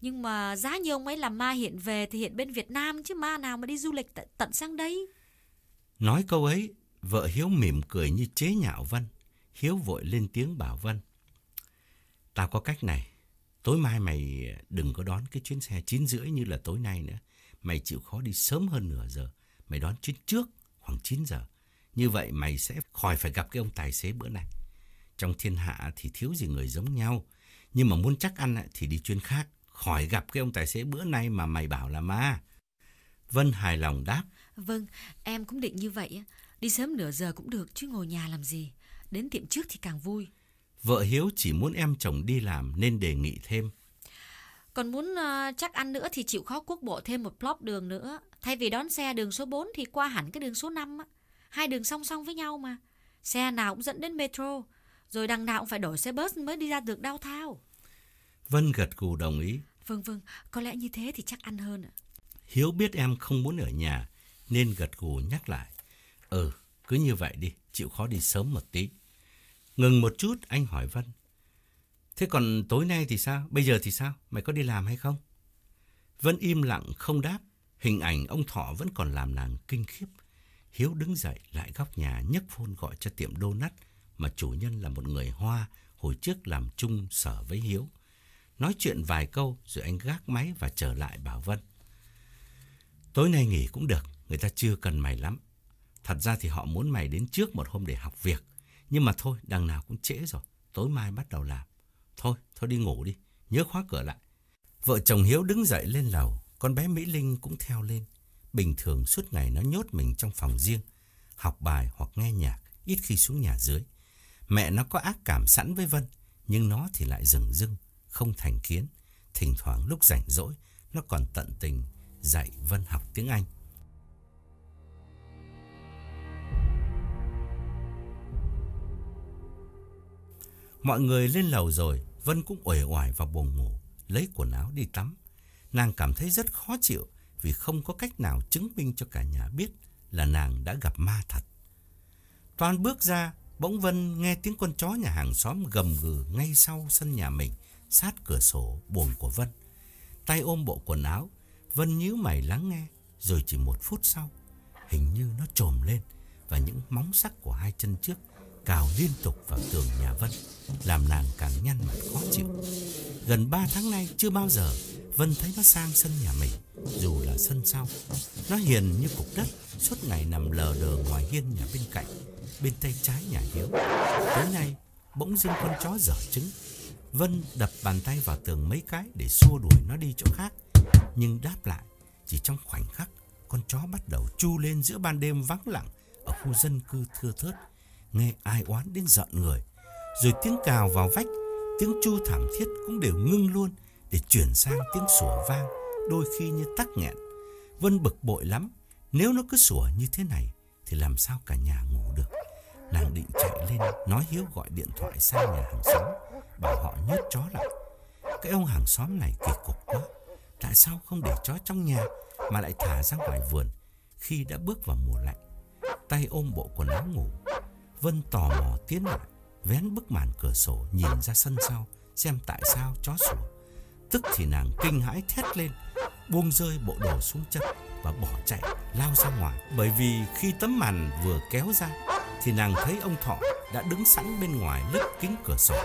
Nhưng mà giá như ông ấy làm ma hiện về thì hiện bên Việt Nam chứ ma nào mà đi du lịch tận sang đây. Nói câu ấy, vợ Hiếu mỉm cười như chế nhạo Vân. Hiếu vội lên tiếng bảo Vân. Tao có cách này. Tối mai mày đừng có đón cái chuyến xe 9 rưỡi như là tối nay nữa. Mày chịu khó đi sớm hơn nửa giờ. Mày đón chuyến trước khoảng 9 giờ. Như vậy mày sẽ khỏi phải gặp cái ông tài xế bữa nay. Trong thiên hạ thì thiếu gì người giống nhau. Nhưng mà muốn chắc ăn thì đi chuyến khác. Khỏi gặp cái ông tài xế bữa nay mà mày bảo là ma. Vân hài lòng đáp. Vâng, em cũng định như vậy. Đi sớm nửa giờ cũng được chứ ngồi nhà làm gì. Đến tiệm trước thì càng vui. Vợ Hiếu chỉ muốn em chồng đi làm nên đề nghị thêm. Còn muốn uh, chắc ăn nữa thì chịu khó quốc bộ thêm một block đường nữa. Thay vì đón xe đường số 4 thì qua hẳn cái đường số 5 á. Hai đường song song với nhau mà. Xe nào cũng dẫn đến metro. Rồi đằng nào cũng phải đổi xe bus mới đi ra được đau thao. Vân gật gù đồng ý. Vâng vâng, có lẽ như thế thì chắc ăn hơn ạ. Hiếu biết em không muốn ở nhà nên gật gù nhắc lại. Ừ, cứ như vậy đi, chịu khó đi sớm một tí. Ngừng một chút, anh hỏi Vân. Thế còn tối nay thì sao? Bây giờ thì sao? Mày có đi làm hay không? Vân im lặng không đáp. Hình ảnh ông Thọ vẫn còn làm nàng kinh khiếp. Hiếu đứng dậy lại góc nhà nhấc phone gọi cho tiệm đô nắt mà chủ nhân là một người Hoa hồi trước làm chung sở với Hiếu. Nói chuyện vài câu rồi anh gác máy và trở lại bảo Vân. Tối nay nghỉ cũng được, người ta chưa cần mày lắm. Thật ra thì họ muốn mày đến trước một hôm để học việc. Nhưng mà thôi, đằng nào cũng trễ rồi. Tối mai bắt đầu làm. Thôi, thôi đi ngủ đi. Nhớ khóa cửa lại. Vợ chồng Hiếu đứng dậy lên lầu. Con bé Mỹ Linh cũng theo lên. Bình thường suốt ngày nó nhốt mình trong phòng riêng. Học bài hoặc nghe nhạc. Ít khi xuống nhà dưới. Mẹ nó có ác cảm sẵn với Vân. Nhưng nó thì lại rừng rưng. Không thành kiến. Thỉnh thoảng lúc rảnh rỗi. Nó còn tận tình dạy Vân học tiếng Anh. Mọi người lên lầu rồi, Vân cũng uể oải vào buồng ngủ, lấy quần áo đi tắm. Nàng cảm thấy rất khó chịu vì không có cách nào chứng minh cho cả nhà biết là nàng đã gặp ma thật. Toàn bước ra, bỗng Vân nghe tiếng con chó nhà hàng xóm gầm gừ ngay sau sân nhà mình, sát cửa sổ buồng của Vân. Tay ôm bộ quần áo, Vân nhíu mày lắng nghe, rồi chỉ một phút sau, hình như nó trồm lên và những móng sắc của hai chân trước cào liên tục vào tường nhà Vân, làm nàng càng nhăn mặt khó chịu. Gần ba tháng nay chưa bao giờ Vân thấy nó sang sân nhà mình, dù là sân sau. Nó hiền như cục đất, suốt ngày nằm lờ đờ ngoài hiên nhà bên cạnh, bên tay trái nhà Hiếu. Tối nay, bỗng dưng con chó dở trứng. Vân đập bàn tay vào tường mấy cái để xua đuổi nó đi chỗ khác. Nhưng đáp lại, chỉ trong khoảnh khắc, con chó bắt đầu chu lên giữa ban đêm vắng lặng ở khu dân cư thưa thớt nghe ai oán đến giận người. Rồi tiếng cào vào vách, tiếng chu thảm thiết cũng đều ngưng luôn để chuyển sang tiếng sủa vang, đôi khi như tắc nghẹn. Vân bực bội lắm, nếu nó cứ sủa như thế này thì làm sao cả nhà ngủ được. Nàng định chạy lên nói Hiếu gọi điện thoại sang nhà hàng xóm, bảo họ nhốt chó lại. Cái ông hàng xóm này kỳ cục quá, tại sao không để chó trong nhà mà lại thả ra ngoài vườn khi đã bước vào mùa lạnh. Tay ôm bộ quần áo ngủ, Vân tò mò tiến lại, vén bức màn cửa sổ nhìn ra sân sau xem tại sao chó sủa. Tức thì nàng kinh hãi thét lên, buông rơi bộ đồ xuống chân và bỏ chạy lao ra ngoài. Bởi vì khi tấm màn vừa kéo ra thì nàng thấy ông Thọ đã đứng sẵn bên ngoài lớp kính cửa sổ,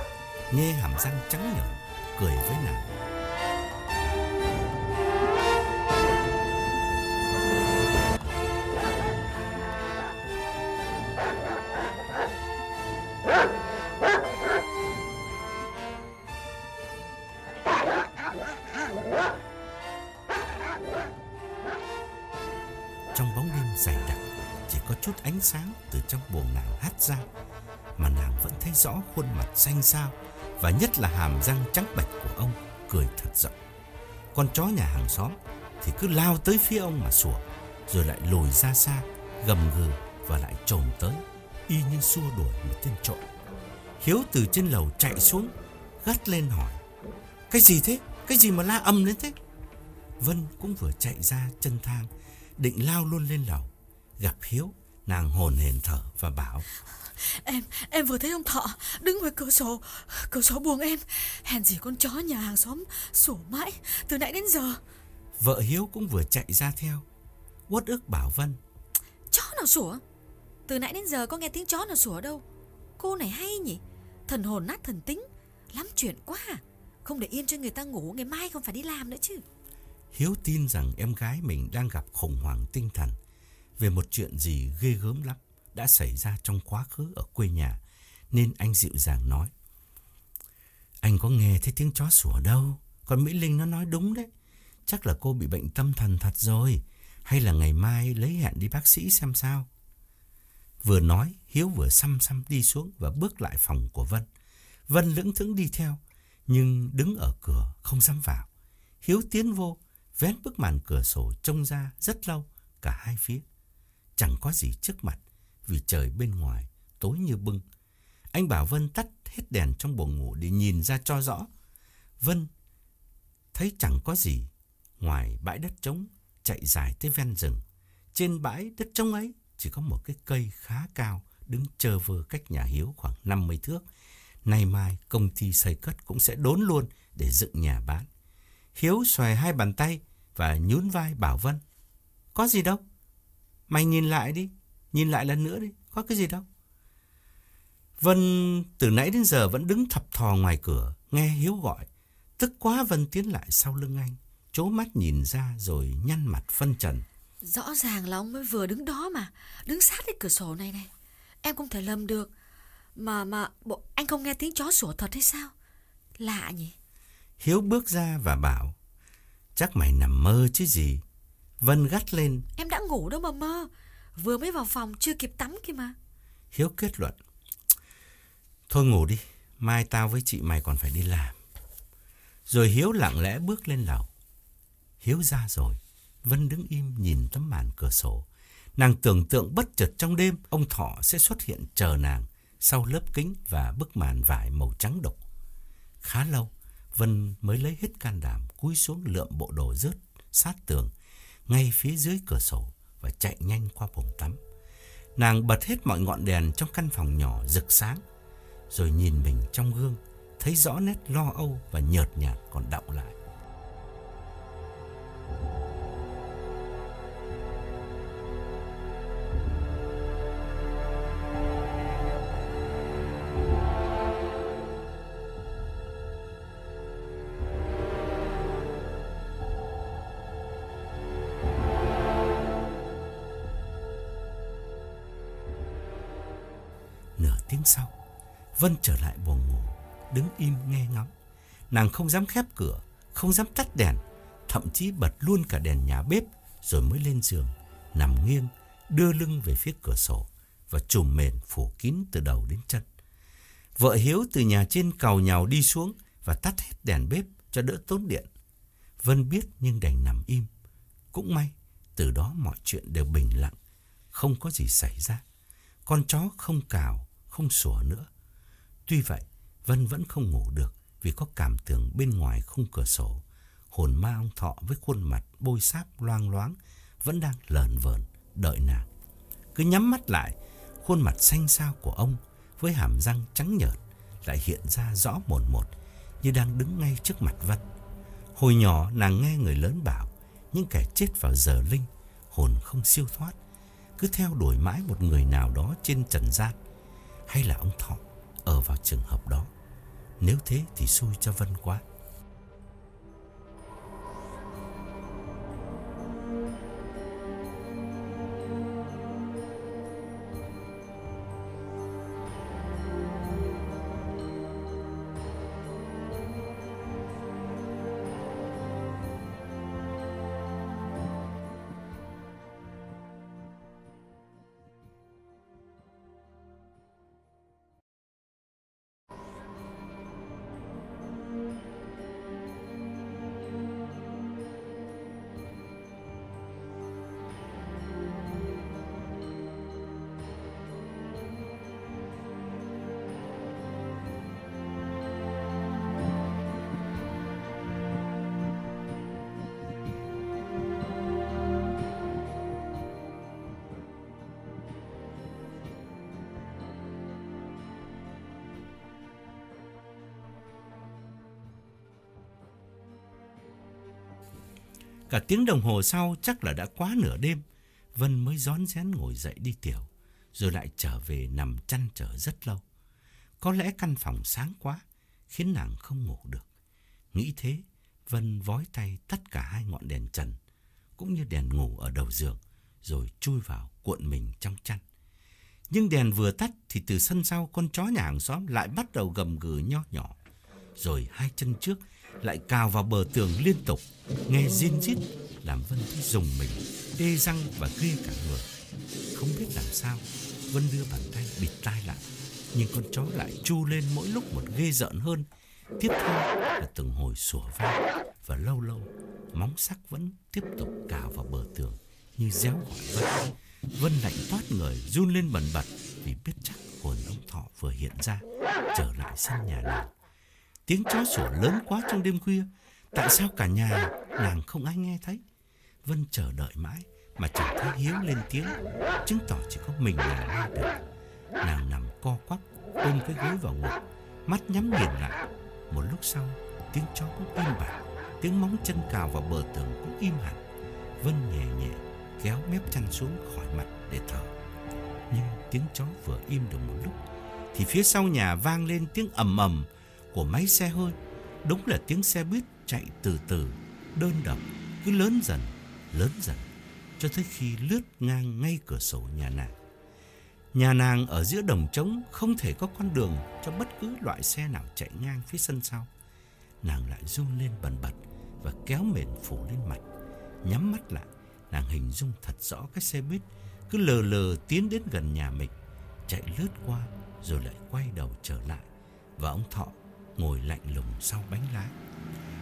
nghe hàm răng trắng nhợt, cười với nàng. Khuôn mặt xanh xao và nhất là hàm răng trắng bạch của ông cười thật rộng. Con chó nhà hàng xóm thì cứ lao tới phía ông mà sủa, rồi lại lùi ra xa, gầm gừ và lại trồm tới, y như xua đuổi một tên trộm. Hiếu từ trên lầu chạy xuống, gắt lên hỏi: "Cái gì thế? Cái gì mà la âm lên thế?" Vân cũng vừa chạy ra chân thang, định lao luôn lên lầu. Gặp Hiếu, nàng hồn hển thở và bảo: Em, em vừa thấy ông Thọ đứng ngoài cửa sổ, cửa sổ buồng em. Hèn gì con chó nhà hàng xóm sủa mãi từ nãy đến giờ. Vợ Hiếu cũng vừa chạy ra theo. Uất ức bảo Vân. Chó nào sủa? Từ nãy đến giờ có nghe tiếng chó nào sủa đâu. Cô này hay nhỉ? Thần hồn nát thần tính. Lắm chuyện quá à. Không để yên cho người ta ngủ, ngày mai không phải đi làm nữa chứ. Hiếu tin rằng em gái mình đang gặp khủng hoảng tinh thần về một chuyện gì ghê gớm lắm đã xảy ra trong quá khứ ở quê nhà, nên anh dịu dàng nói. Anh có nghe thấy tiếng chó sủa đâu, còn Mỹ Linh nó nói đúng đấy. Chắc là cô bị bệnh tâm thần thật rồi, hay là ngày mai lấy hẹn đi bác sĩ xem sao. Vừa nói, Hiếu vừa xăm xăm đi xuống và bước lại phòng của Vân. Vân lững thững đi theo, nhưng đứng ở cửa không dám vào. Hiếu tiến vô, vén bức màn cửa sổ trông ra rất lâu, cả hai phía. Chẳng có gì trước mặt, vì trời bên ngoài tối như bưng. Anh bảo Vân tắt hết đèn trong buồng ngủ để nhìn ra cho rõ. Vân thấy chẳng có gì ngoài bãi đất trống chạy dài tới ven rừng. Trên bãi đất trống ấy chỉ có một cái cây khá cao đứng chờ vơ cách nhà Hiếu khoảng 50 thước. Nay mai công ty xây cất cũng sẽ đốn luôn để dựng nhà bán. Hiếu xòe hai bàn tay và nhún vai bảo Vân. Có gì đâu. Mày nhìn lại đi. Nhìn lại lần nữa đi. Có cái gì đâu. Vân từ nãy đến giờ vẫn đứng thập thò ngoài cửa. Nghe Hiếu gọi. Tức quá Vân tiến lại sau lưng anh. Chố mắt nhìn ra rồi nhăn mặt phân trần. Rõ ràng là ông mới vừa đứng đó mà. Đứng sát cái cửa sổ này này. Em không thể lầm được. Mà mà bộ anh không nghe tiếng chó sủa thật hay sao? Lạ nhỉ? Hiếu bước ra và bảo. Chắc mày nằm mơ chứ gì. Vân gắt lên. Em đã ngủ đâu mà mơ. Vừa mới vào phòng chưa kịp tắm kia mà. Hiếu kết luận. Thôi ngủ đi. Mai tao với chị mày còn phải đi làm. Rồi Hiếu lặng lẽ bước lên lầu. Hiếu ra rồi. Vân đứng im nhìn tấm màn cửa sổ. Nàng tưởng tượng bất chợt trong đêm ông Thọ sẽ xuất hiện chờ nàng sau lớp kính và bức màn vải màu trắng đục. Khá lâu, Vân mới lấy hết can đảm cúi xuống lượm bộ đồ rớt sát tường ngay phía dưới cửa sổ và chạy nhanh qua phòng tắm. Nàng bật hết mọi ngọn đèn trong căn phòng nhỏ rực sáng, rồi nhìn mình trong gương, thấy rõ nét lo âu và nhợt nhạt còn đọng lại. Vân trở lại buồng ngủ, đứng im nghe ngóng. Nàng không dám khép cửa, không dám tắt đèn, thậm chí bật luôn cả đèn nhà bếp rồi mới lên giường, nằm nghiêng, đưa lưng về phía cửa sổ và trùm mền phủ kín từ đầu đến chân. Vợ Hiếu từ nhà trên cầu nhào đi xuống và tắt hết đèn bếp cho đỡ tốn điện. Vân biết nhưng đành nằm im. Cũng may, từ đó mọi chuyện đều bình lặng, không có gì xảy ra. Con chó không cào, không sủa nữa. Tuy vậy, Vân vẫn không ngủ được vì có cảm tưởng bên ngoài khung cửa sổ. Hồn ma ông Thọ với khuôn mặt bôi sáp loang loáng vẫn đang lờn vờn đợi nàng. Cứ nhắm mắt lại, khuôn mặt xanh xao của ông với hàm răng trắng nhợt lại hiện ra rõ mồn một như đang đứng ngay trước mặt Vân. Hồi nhỏ nàng nghe người lớn bảo những kẻ chết vào giờ linh hồn không siêu thoát cứ theo đuổi mãi một người nào đó trên trần gian hay là ông Thọ ở vào trường hợp đó. Nếu thế thì xui cho Vân quá. Cả tiếng đồng hồ sau chắc là đã quá nửa đêm, Vân mới rón rén ngồi dậy đi tiểu, rồi lại trở về nằm chăn trở rất lâu. Có lẽ căn phòng sáng quá, khiến nàng không ngủ được. Nghĩ thế, Vân vói tay tắt cả hai ngọn đèn trần, cũng như đèn ngủ ở đầu giường, rồi chui vào cuộn mình trong chăn. Nhưng đèn vừa tắt thì từ sân sau con chó nhà hàng xóm lại bắt đầu gầm gừ nho nhỏ. Rồi hai chân trước lại cào vào bờ tường liên tục, nghe zin rít làm Vân thấy dùng mình, tê răng và ghê cả người. Không biết làm sao, Vân đưa bàn tay bịt tai lại, nhưng con chó lại chu lên mỗi lúc một ghê rợn hơn. Tiếp theo là từng hồi sủa vang và lâu lâu móng sắc vẫn tiếp tục cào vào bờ tường như réo gọi Vân. Vân lạnh toát người run lên bần bật vì biết chắc hồn ông Thọ vừa hiện ra trở lại sân nhà nàng. Tiếng chó sủa lớn quá trong đêm khuya, tại sao cả nhà nàng không ai nghe thấy? Vân chờ đợi mãi mà chẳng thấy Hiếu lên tiếng, chứng tỏ chỉ có mình nàng nghe được. Nàng nằm co quắp, ôm cái gối vào ngực, mắt nhắm nghiền lại. Một lúc sau, tiếng chó cũng im bặt, tiếng móng chân cào vào bờ tường cũng im hẳn. Vân nhẹ nhẹ kéo mép chăn xuống khỏi mặt để thở. Nhưng tiếng chó vừa im được một lúc, thì phía sau nhà vang lên tiếng ầm ầm của máy xe hơi. Đúng là tiếng xe buýt chạy từ từ, đơn độc, cứ lớn dần, lớn dần, cho tới khi lướt ngang ngay cửa sổ nhà nàng. Nhà nàng ở giữa đồng trống không thể có con đường cho bất cứ loại xe nào chạy ngang phía sân sau. Nàng lại run lên bần bật và kéo mền phủ lên mặt, nhắm mắt lại, nàng hình dung thật rõ cái xe buýt cứ lờ lờ tiến đến gần nhà mình, chạy lướt qua rồi lại quay đầu trở lại và ông Thọ ngồi lạnh lùng sau bánh lá,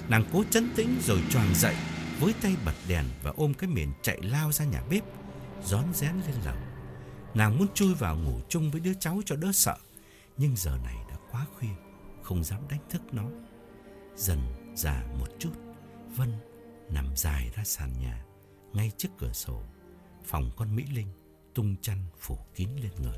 Nàng cố chấn tĩnh rồi choàng dậy, với tay bật đèn và ôm cái miền chạy lao ra nhà bếp, rón rén lên lầu. Nàng muốn chui vào ngủ chung với đứa cháu cho đỡ sợ, nhưng giờ này đã quá khuya, không dám đánh thức nó. Dần già một chút, Vân nằm dài ra sàn nhà, ngay trước cửa sổ, phòng con Mỹ Linh tung chăn phủ kín lên người.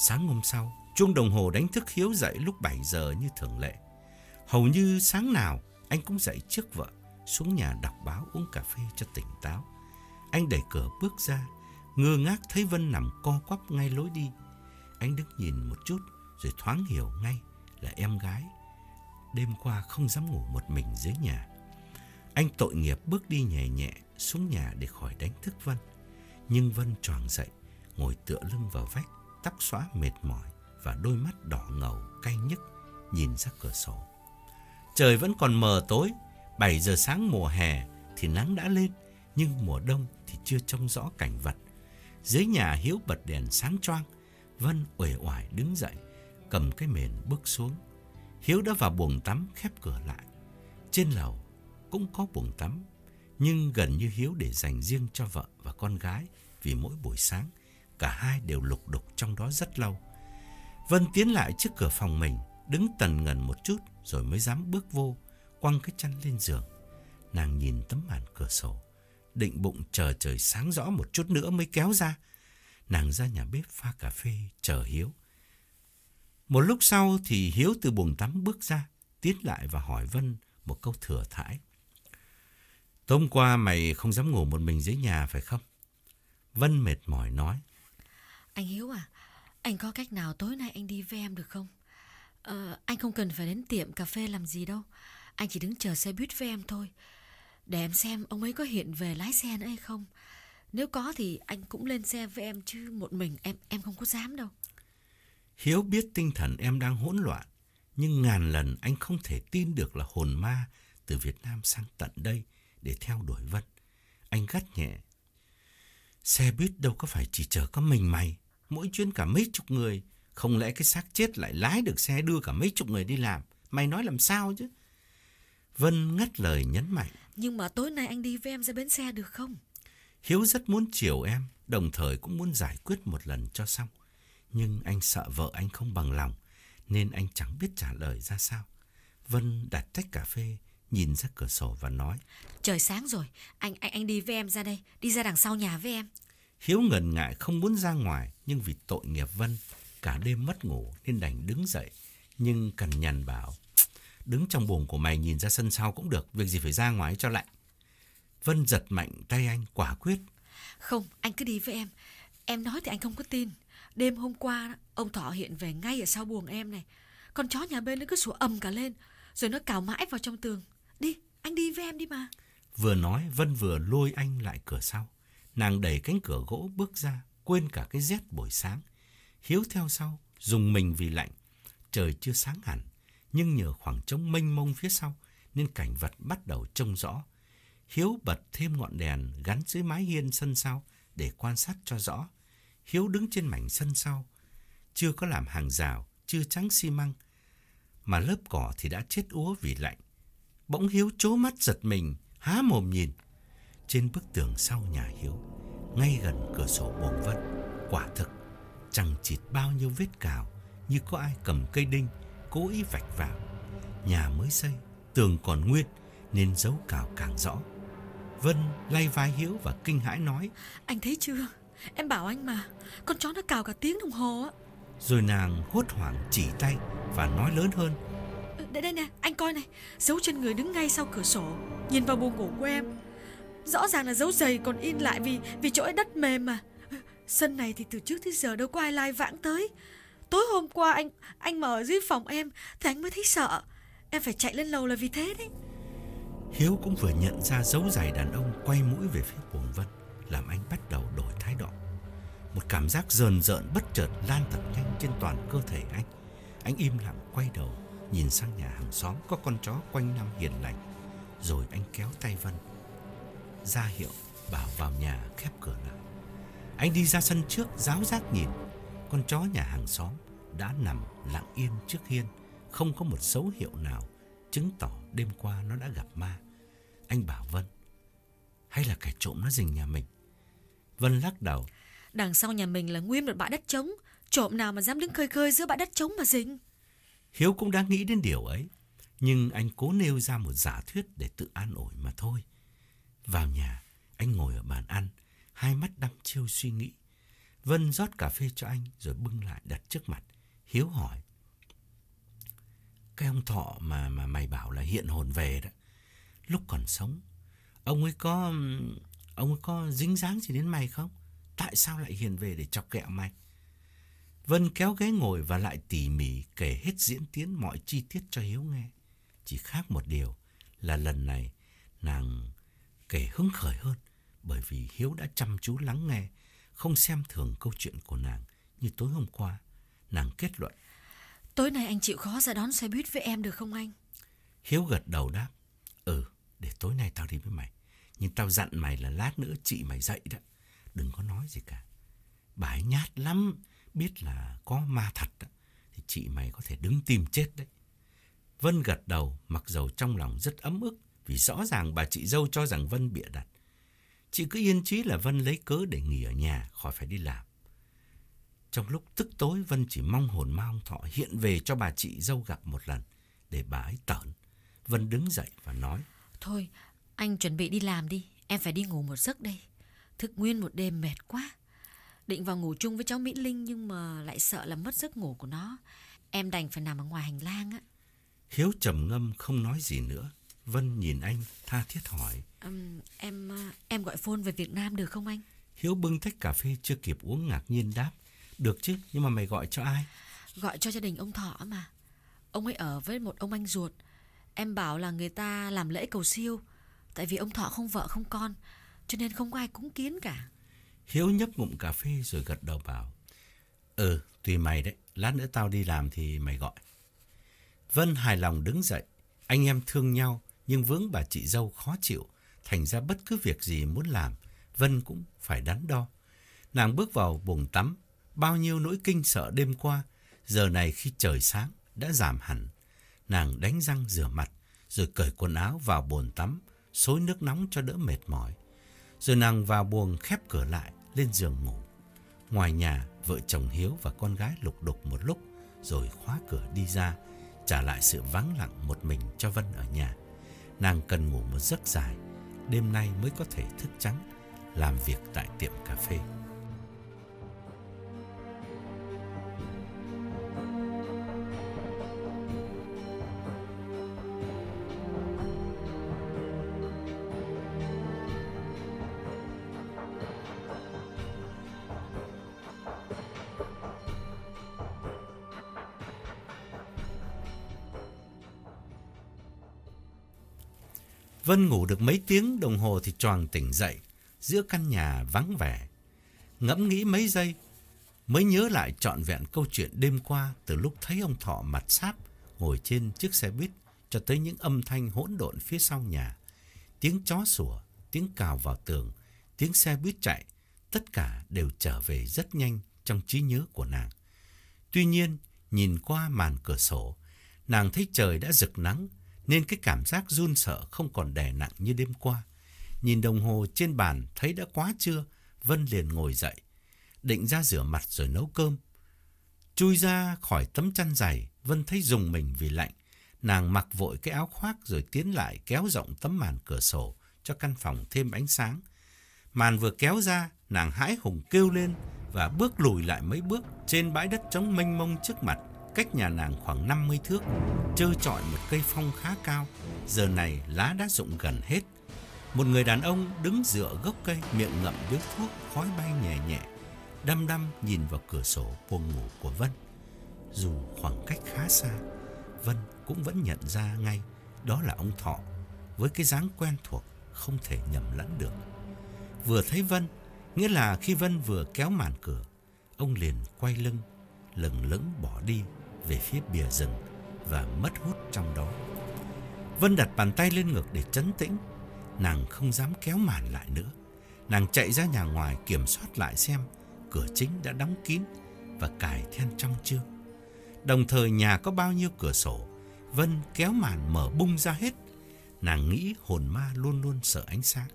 Sáng hôm sau, chuông đồng hồ đánh thức Hiếu dậy lúc 7 giờ như thường lệ. Hầu như sáng nào, anh cũng dậy trước vợ, xuống nhà đọc báo uống cà phê cho tỉnh táo. Anh đẩy cửa bước ra, ngơ ngác thấy Vân nằm co quắp ngay lối đi. Anh đứng nhìn một chút, rồi thoáng hiểu ngay là em gái. Đêm qua không dám ngủ một mình dưới nhà. Anh tội nghiệp bước đi nhẹ nhẹ xuống nhà để khỏi đánh thức Vân. Nhưng Vân tròn dậy, ngồi tựa lưng vào vách, tóc xóa mệt mỏi và đôi mắt đỏ ngầu cay nhức nhìn ra cửa sổ. Trời vẫn còn mờ tối, 7 giờ sáng mùa hè thì nắng đã lên, nhưng mùa đông thì chưa trông rõ cảnh vật. Dưới nhà Hiếu bật đèn sáng choang, Vân uể oải đứng dậy, cầm cái mền bước xuống. Hiếu đã vào buồng tắm khép cửa lại. Trên lầu cũng có buồng tắm, nhưng gần như Hiếu để dành riêng cho vợ và con gái vì mỗi buổi sáng Cả hai đều lục đục trong đó rất lâu. Vân tiến lại trước cửa phòng mình, đứng tần ngần một chút rồi mới dám bước vô, quăng cái chăn lên giường. Nàng nhìn tấm màn cửa sổ, định bụng chờ trời sáng rõ một chút nữa mới kéo ra. Nàng ra nhà bếp pha cà phê chờ Hiếu. Một lúc sau thì Hiếu từ buồng tắm bước ra, tiến lại và hỏi Vân một câu thừa thãi. Tối qua mày không dám ngủ một mình dưới nhà phải không? Vân mệt mỏi nói. Anh Hiếu à, anh có cách nào tối nay anh đi với em được không? Ờ, anh không cần phải đến tiệm cà phê làm gì đâu. Anh chỉ đứng chờ xe buýt với em thôi. Để em xem ông ấy có hiện về lái xe nữa hay không. Nếu có thì anh cũng lên xe với em chứ một mình em em không có dám đâu. Hiếu biết tinh thần em đang hỗn loạn, nhưng ngàn lần anh không thể tin được là hồn ma từ Việt Nam sang tận đây để theo đuổi Vân. Anh gắt nhẹ. Xe buýt đâu có phải chỉ chở có mình mày, mỗi chuyến cả mấy chục người. Không lẽ cái xác chết lại lái được xe đưa cả mấy chục người đi làm? Mày nói làm sao chứ? Vân ngắt lời nhấn mạnh. Nhưng mà tối nay anh đi với em ra bến xe được không? Hiếu rất muốn chiều em, đồng thời cũng muốn giải quyết một lần cho xong. Nhưng anh sợ vợ anh không bằng lòng, nên anh chẳng biết trả lời ra sao. Vân đặt tách cà phê, nhìn ra cửa sổ và nói. Trời sáng rồi, anh anh anh đi với em ra đây, đi ra đằng sau nhà với em. Hiếu ngần ngại không muốn ra ngoài, nhưng vì tội nghiệp Vân, cả đêm mất ngủ nên đành đứng dậy. Nhưng cằn nhằn bảo, đứng trong buồng của mày nhìn ra sân sau cũng được, việc gì phải ra ngoài cho lạnh. Vân giật mạnh tay anh, quả quyết. Không, anh cứ đi với em. Em nói thì anh không có tin. Đêm hôm qua, ông Thọ hiện về ngay ở sau buồng em này. Con chó nhà bên nó cứ sủa ầm cả lên, rồi nó cào mãi vào trong tường. Đi, anh đi với em đi mà. Vừa nói, Vân vừa lôi anh lại cửa sau. Nàng đẩy cánh cửa gỗ bước ra, quên cả cái rét buổi sáng. Hiếu theo sau, dùng mình vì lạnh. Trời chưa sáng hẳn, nhưng nhờ khoảng trống mênh mông phía sau, nên cảnh vật bắt đầu trông rõ. Hiếu bật thêm ngọn đèn gắn dưới mái hiên sân sau để quan sát cho rõ. Hiếu đứng trên mảnh sân sau, chưa có làm hàng rào, chưa trắng xi măng, mà lớp cỏ thì đã chết úa vì lạnh. Bỗng Hiếu chố mắt giật mình, há mồm nhìn. Trên bức tường sau nhà Hiếu, ngay gần cửa sổ buồng vân, quả thực chẳng chịt bao nhiêu vết cào như có ai cầm cây đinh cố ý vạch vào. Nhà mới xây, tường còn nguyên nên dấu cào càng rõ. Vân lay vai Hiếu và kinh hãi nói. Anh thấy chưa? Em bảo anh mà, con chó nó cào cả tiếng đồng hồ á. Rồi nàng hốt hoảng chỉ tay và nói lớn hơn. Ừ, Đây đây nè, anh coi này, dấu chân người đứng ngay sau cửa sổ, nhìn vào buồng ngủ của em. Rõ ràng là dấu giày còn in lại vì vì chỗ ấy đất mềm mà. Sân này thì từ trước tới giờ đâu có ai lai vãng tới. Tối hôm qua anh anh mở ở dưới phòng em thì anh mới thấy sợ. Em phải chạy lên lầu là vì thế đấy. Hiếu cũng vừa nhận ra dấu giày đàn ông quay mũi về phía Bồn Vân, làm anh bắt đầu đổi thái độ. Một cảm giác rờn rợn bất chợt lan thật nhanh trên toàn cơ thể anh. Anh im lặng quay đầu, nhìn sang nhà hàng xóm có con chó quanh năm hiền lành. Rồi anh kéo tay Vân, ra hiệu bảo vào nhà khép cửa lại. Anh đi ra sân trước, giáo giác nhìn. Con chó nhà hàng xóm đã nằm lặng yên trước hiên, không có một dấu hiệu nào chứng tỏ đêm qua nó đã gặp ma. Anh bảo Vân, hay là kẻ trộm nó rình nhà mình? Vân lắc đầu, Đằng sau nhà mình là nguyên một bãi đất trống, trộm nào mà dám đứng khơi khơi giữa bãi đất trống mà rình. Hiếu cũng đang nghĩ đến điều ấy, nhưng anh cố nêu ra một giả thuyết để tự an ủi mà thôi nửa ở bàn ăn, hai mắt đăm chiêu suy nghĩ. Vân rót cà phê cho anh rồi bưng lại đặt trước mặt. Hiếu hỏi, cái ông thọ mà mà mày bảo là hiện hồn về đó, lúc còn sống, ông ấy có ông ấy có dính dáng gì đến mày không? Tại sao lại hiện về để chọc kẹo mày? Vân kéo ghế ngồi và lại tỉ mỉ kể hết diễn tiến mọi chi tiết cho Hiếu nghe. Chỉ khác một điều là lần này nàng kể hứng khởi hơn bởi vì Hiếu đã chăm chú lắng nghe, không xem thường câu chuyện của nàng như tối hôm qua. Nàng kết luận. Tối nay anh chịu khó ra đón xe buýt với em được không anh? Hiếu gật đầu đáp. Ừ, để tối nay tao đi với mày. Nhưng tao dặn mày là lát nữa chị mày dậy đó. Đừng có nói gì cả. Bà ấy nhát lắm, biết là có ma thật đó, thì chị mày có thể đứng tìm chết đấy. Vân gật đầu, mặc dầu trong lòng rất ấm ức, vì rõ ràng bà chị dâu cho rằng Vân bịa đặt. Chị cứ yên chí là Vân lấy cớ để nghỉ ở nhà, khỏi phải đi làm. Trong lúc tức tối, Vân chỉ mong hồn ma ông Thọ hiện về cho bà chị dâu gặp một lần, để bà ấy tởn. Vân đứng dậy và nói, Thôi, anh chuẩn bị đi làm đi, em phải đi ngủ một giấc đây. Thức nguyên một đêm mệt quá. Định vào ngủ chung với cháu Mỹ Linh nhưng mà lại sợ là mất giấc ngủ của nó. Em đành phải nằm ở ngoài hành lang á. Hiếu trầm ngâm không nói gì nữa. Vân nhìn anh tha thiết hỏi. Ừm, em à, em gọi phone về Việt Nam được không anh? Hiếu bưng tách cà phê chưa kịp uống ngạc nhiên đáp. Được chứ, nhưng mà mày gọi cho ai? Gọi cho gia đình ông Thọ mà. Ông ấy ở với một ông anh ruột. Em bảo là người ta làm lễ cầu siêu. Tại vì ông Thọ không vợ không con. Cho nên không có ai cúng kiến cả. Hiếu nhấp ngụm cà phê rồi gật đầu bảo. Ừ, tùy mày đấy. Lát nữa tao đi làm thì mày gọi. Vân hài lòng đứng dậy. Anh em thương nhau nhưng vướng bà chị dâu khó chịu. Thành ra bất cứ việc gì muốn làm, Vân cũng phải đắn đo. Nàng bước vào buồng tắm. Bao nhiêu nỗi kinh sợ đêm qua, giờ này khi trời sáng đã giảm hẳn. Nàng đánh răng rửa mặt, rồi cởi quần áo vào bồn tắm, xối nước nóng cho đỡ mệt mỏi. Rồi nàng vào buồng khép cửa lại, lên giường ngủ. Ngoài nhà, vợ chồng Hiếu và con gái lục đục một lúc, rồi khóa cửa đi ra, trả lại sự vắng lặng một mình cho Vân ở nhà. Nàng cần ngủ một giấc dài, đêm nay mới có thể thức trắng, làm việc tại tiệm cà phê. Vân ngủ được mấy tiếng đồng hồ thì choàng tỉnh dậy, giữa căn nhà vắng vẻ. Ngẫm nghĩ mấy giây, mới nhớ lại trọn vẹn câu chuyện đêm qua từ lúc thấy ông Thọ mặt sáp ngồi trên chiếc xe buýt cho tới những âm thanh hỗn độn phía sau nhà. Tiếng chó sủa, tiếng cào vào tường, tiếng xe buýt chạy, tất cả đều trở về rất nhanh trong trí nhớ của nàng. Tuy nhiên, nhìn qua màn cửa sổ, nàng thấy trời đã rực nắng, nên cái cảm giác run sợ không còn đè nặng như đêm qua. Nhìn đồng hồ trên bàn thấy đã quá trưa, Vân liền ngồi dậy, định ra rửa mặt rồi nấu cơm. Chui ra khỏi tấm chăn dày, Vân thấy dùng mình vì lạnh. Nàng mặc vội cái áo khoác rồi tiến lại kéo rộng tấm màn cửa sổ cho căn phòng thêm ánh sáng. Màn vừa kéo ra, nàng hãi hùng kêu lên và bước lùi lại mấy bước trên bãi đất trống mênh mông trước mặt cách nhà nàng khoảng 50 thước, trơ trọi một cây phong khá cao, giờ này lá đã rụng gần hết. Một người đàn ông đứng dựa gốc cây, miệng ngậm điếu thuốc, khói bay nhẹ nhẹ, đăm đăm nhìn vào cửa sổ buồng ngủ của Vân. Dù khoảng cách khá xa, Vân cũng vẫn nhận ra ngay đó là ông Thọ, với cái dáng quen thuộc, không thể nhầm lẫn được. Vừa thấy Vân, nghĩa là khi Vân vừa kéo màn cửa, ông liền quay lưng, lừng lững bỏ đi về phía bìa rừng và mất hút trong đó. Vân đặt bàn tay lên ngực để chấn tĩnh. Nàng không dám kéo màn lại nữa. Nàng chạy ra nhà ngoài kiểm soát lại xem cửa chính đã đóng kín và cài then trong chưa. Đồng thời nhà có bao nhiêu cửa sổ, Vân kéo màn mở bung ra hết. Nàng nghĩ hồn ma luôn luôn sợ ánh sáng.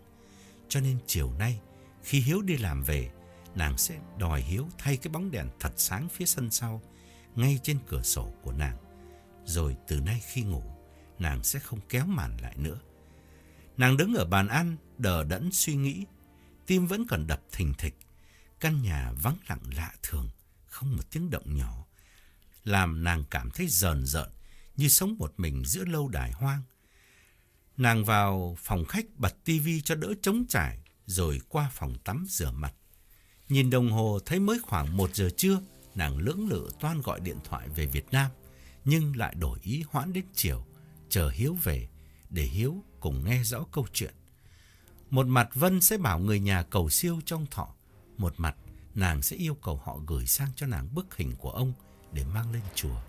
Cho nên chiều nay, khi Hiếu đi làm về, nàng sẽ đòi Hiếu thay cái bóng đèn thật sáng phía sân sau ngay trên cửa sổ của nàng. Rồi từ nay khi ngủ, nàng sẽ không kéo màn lại nữa. Nàng đứng ở bàn ăn, đờ đẫn suy nghĩ, tim vẫn còn đập thình thịch. Căn nhà vắng lặng lạ thường, không một tiếng động nhỏ, làm nàng cảm thấy rờn rợn như sống một mình giữa lâu đài hoang. Nàng vào phòng khách bật tivi cho đỡ trống trải, rồi qua phòng tắm rửa mặt. Nhìn đồng hồ thấy mới khoảng một giờ trưa, nàng lưỡng lự toan gọi điện thoại về Việt Nam, nhưng lại đổi ý hoãn đến chiều, chờ Hiếu về, để Hiếu cùng nghe rõ câu chuyện. Một mặt Vân sẽ bảo người nhà cầu siêu trong thọ, một mặt nàng sẽ yêu cầu họ gửi sang cho nàng bức hình của ông để mang lên chùa.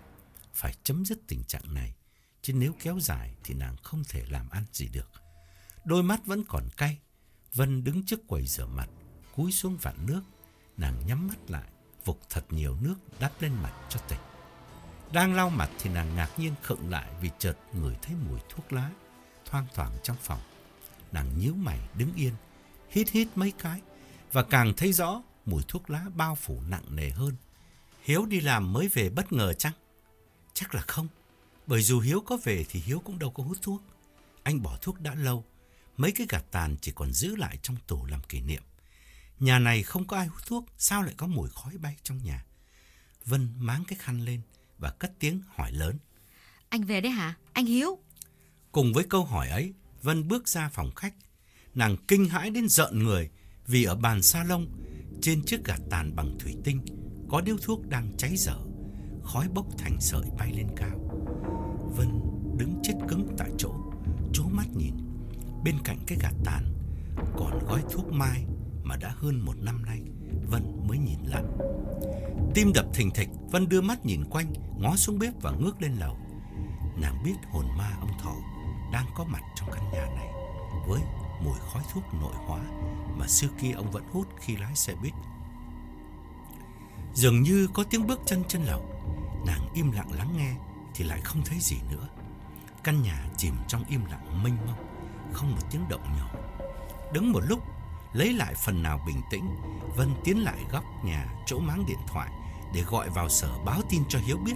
Phải chấm dứt tình trạng này, chứ nếu kéo dài thì nàng không thể làm ăn gì được. Đôi mắt vẫn còn cay, Vân đứng trước quầy rửa mặt, cúi xuống vặn nước, nàng nhắm mắt lại, vục thật nhiều nước đắp lên mặt cho tỉnh. Đang lau mặt thì nàng ngạc nhiên khựng lại vì chợt ngửi thấy mùi thuốc lá thoang thoảng trong phòng. Nàng nhíu mày đứng yên, hít hít mấy cái và càng thấy rõ mùi thuốc lá bao phủ nặng nề hơn. Hiếu đi làm mới về bất ngờ chăng? Chắc là không, bởi dù Hiếu có về thì Hiếu cũng đâu có hút thuốc. Anh bỏ thuốc đã lâu, mấy cái gạt tàn chỉ còn giữ lại trong tủ làm kỷ niệm. Nhà này không có ai hút thuốc, sao lại có mùi khói bay trong nhà? Vân máng cái khăn lên và cất tiếng hỏi lớn. Anh về đấy hả? Anh Hiếu? Cùng với câu hỏi ấy, Vân bước ra phòng khách. Nàng kinh hãi đến giận người Vì ở bàn salon, trên chiếc gạt tàn bằng thủy tinh, có điếu thuốc đang cháy dở, khói bốc thành sợi bay lên cao. Vân đứng chết cứng tại chỗ, chố mắt nhìn. Bên cạnh cái gạt tàn còn gói thuốc mai mà đã hơn một năm nay Vân mới nhìn lại. Tim đập thình thịch, Vân đưa mắt nhìn quanh, ngó xuống bếp và ngước lên lầu. Nàng biết hồn ma ông Thọ đang có mặt trong căn nhà này với mùi khói thuốc nội hóa mà xưa kia ông vẫn hút khi lái xe buýt. Dường như có tiếng bước chân trên lầu, nàng im lặng lắng nghe thì lại không thấy gì nữa. Căn nhà chìm trong im lặng mênh mông, không một tiếng động nhỏ. Đứng một lúc, lấy lại phần nào bình tĩnh, Vân tiến lại góc nhà chỗ máng điện thoại để gọi vào sở báo tin cho Hiếu biết.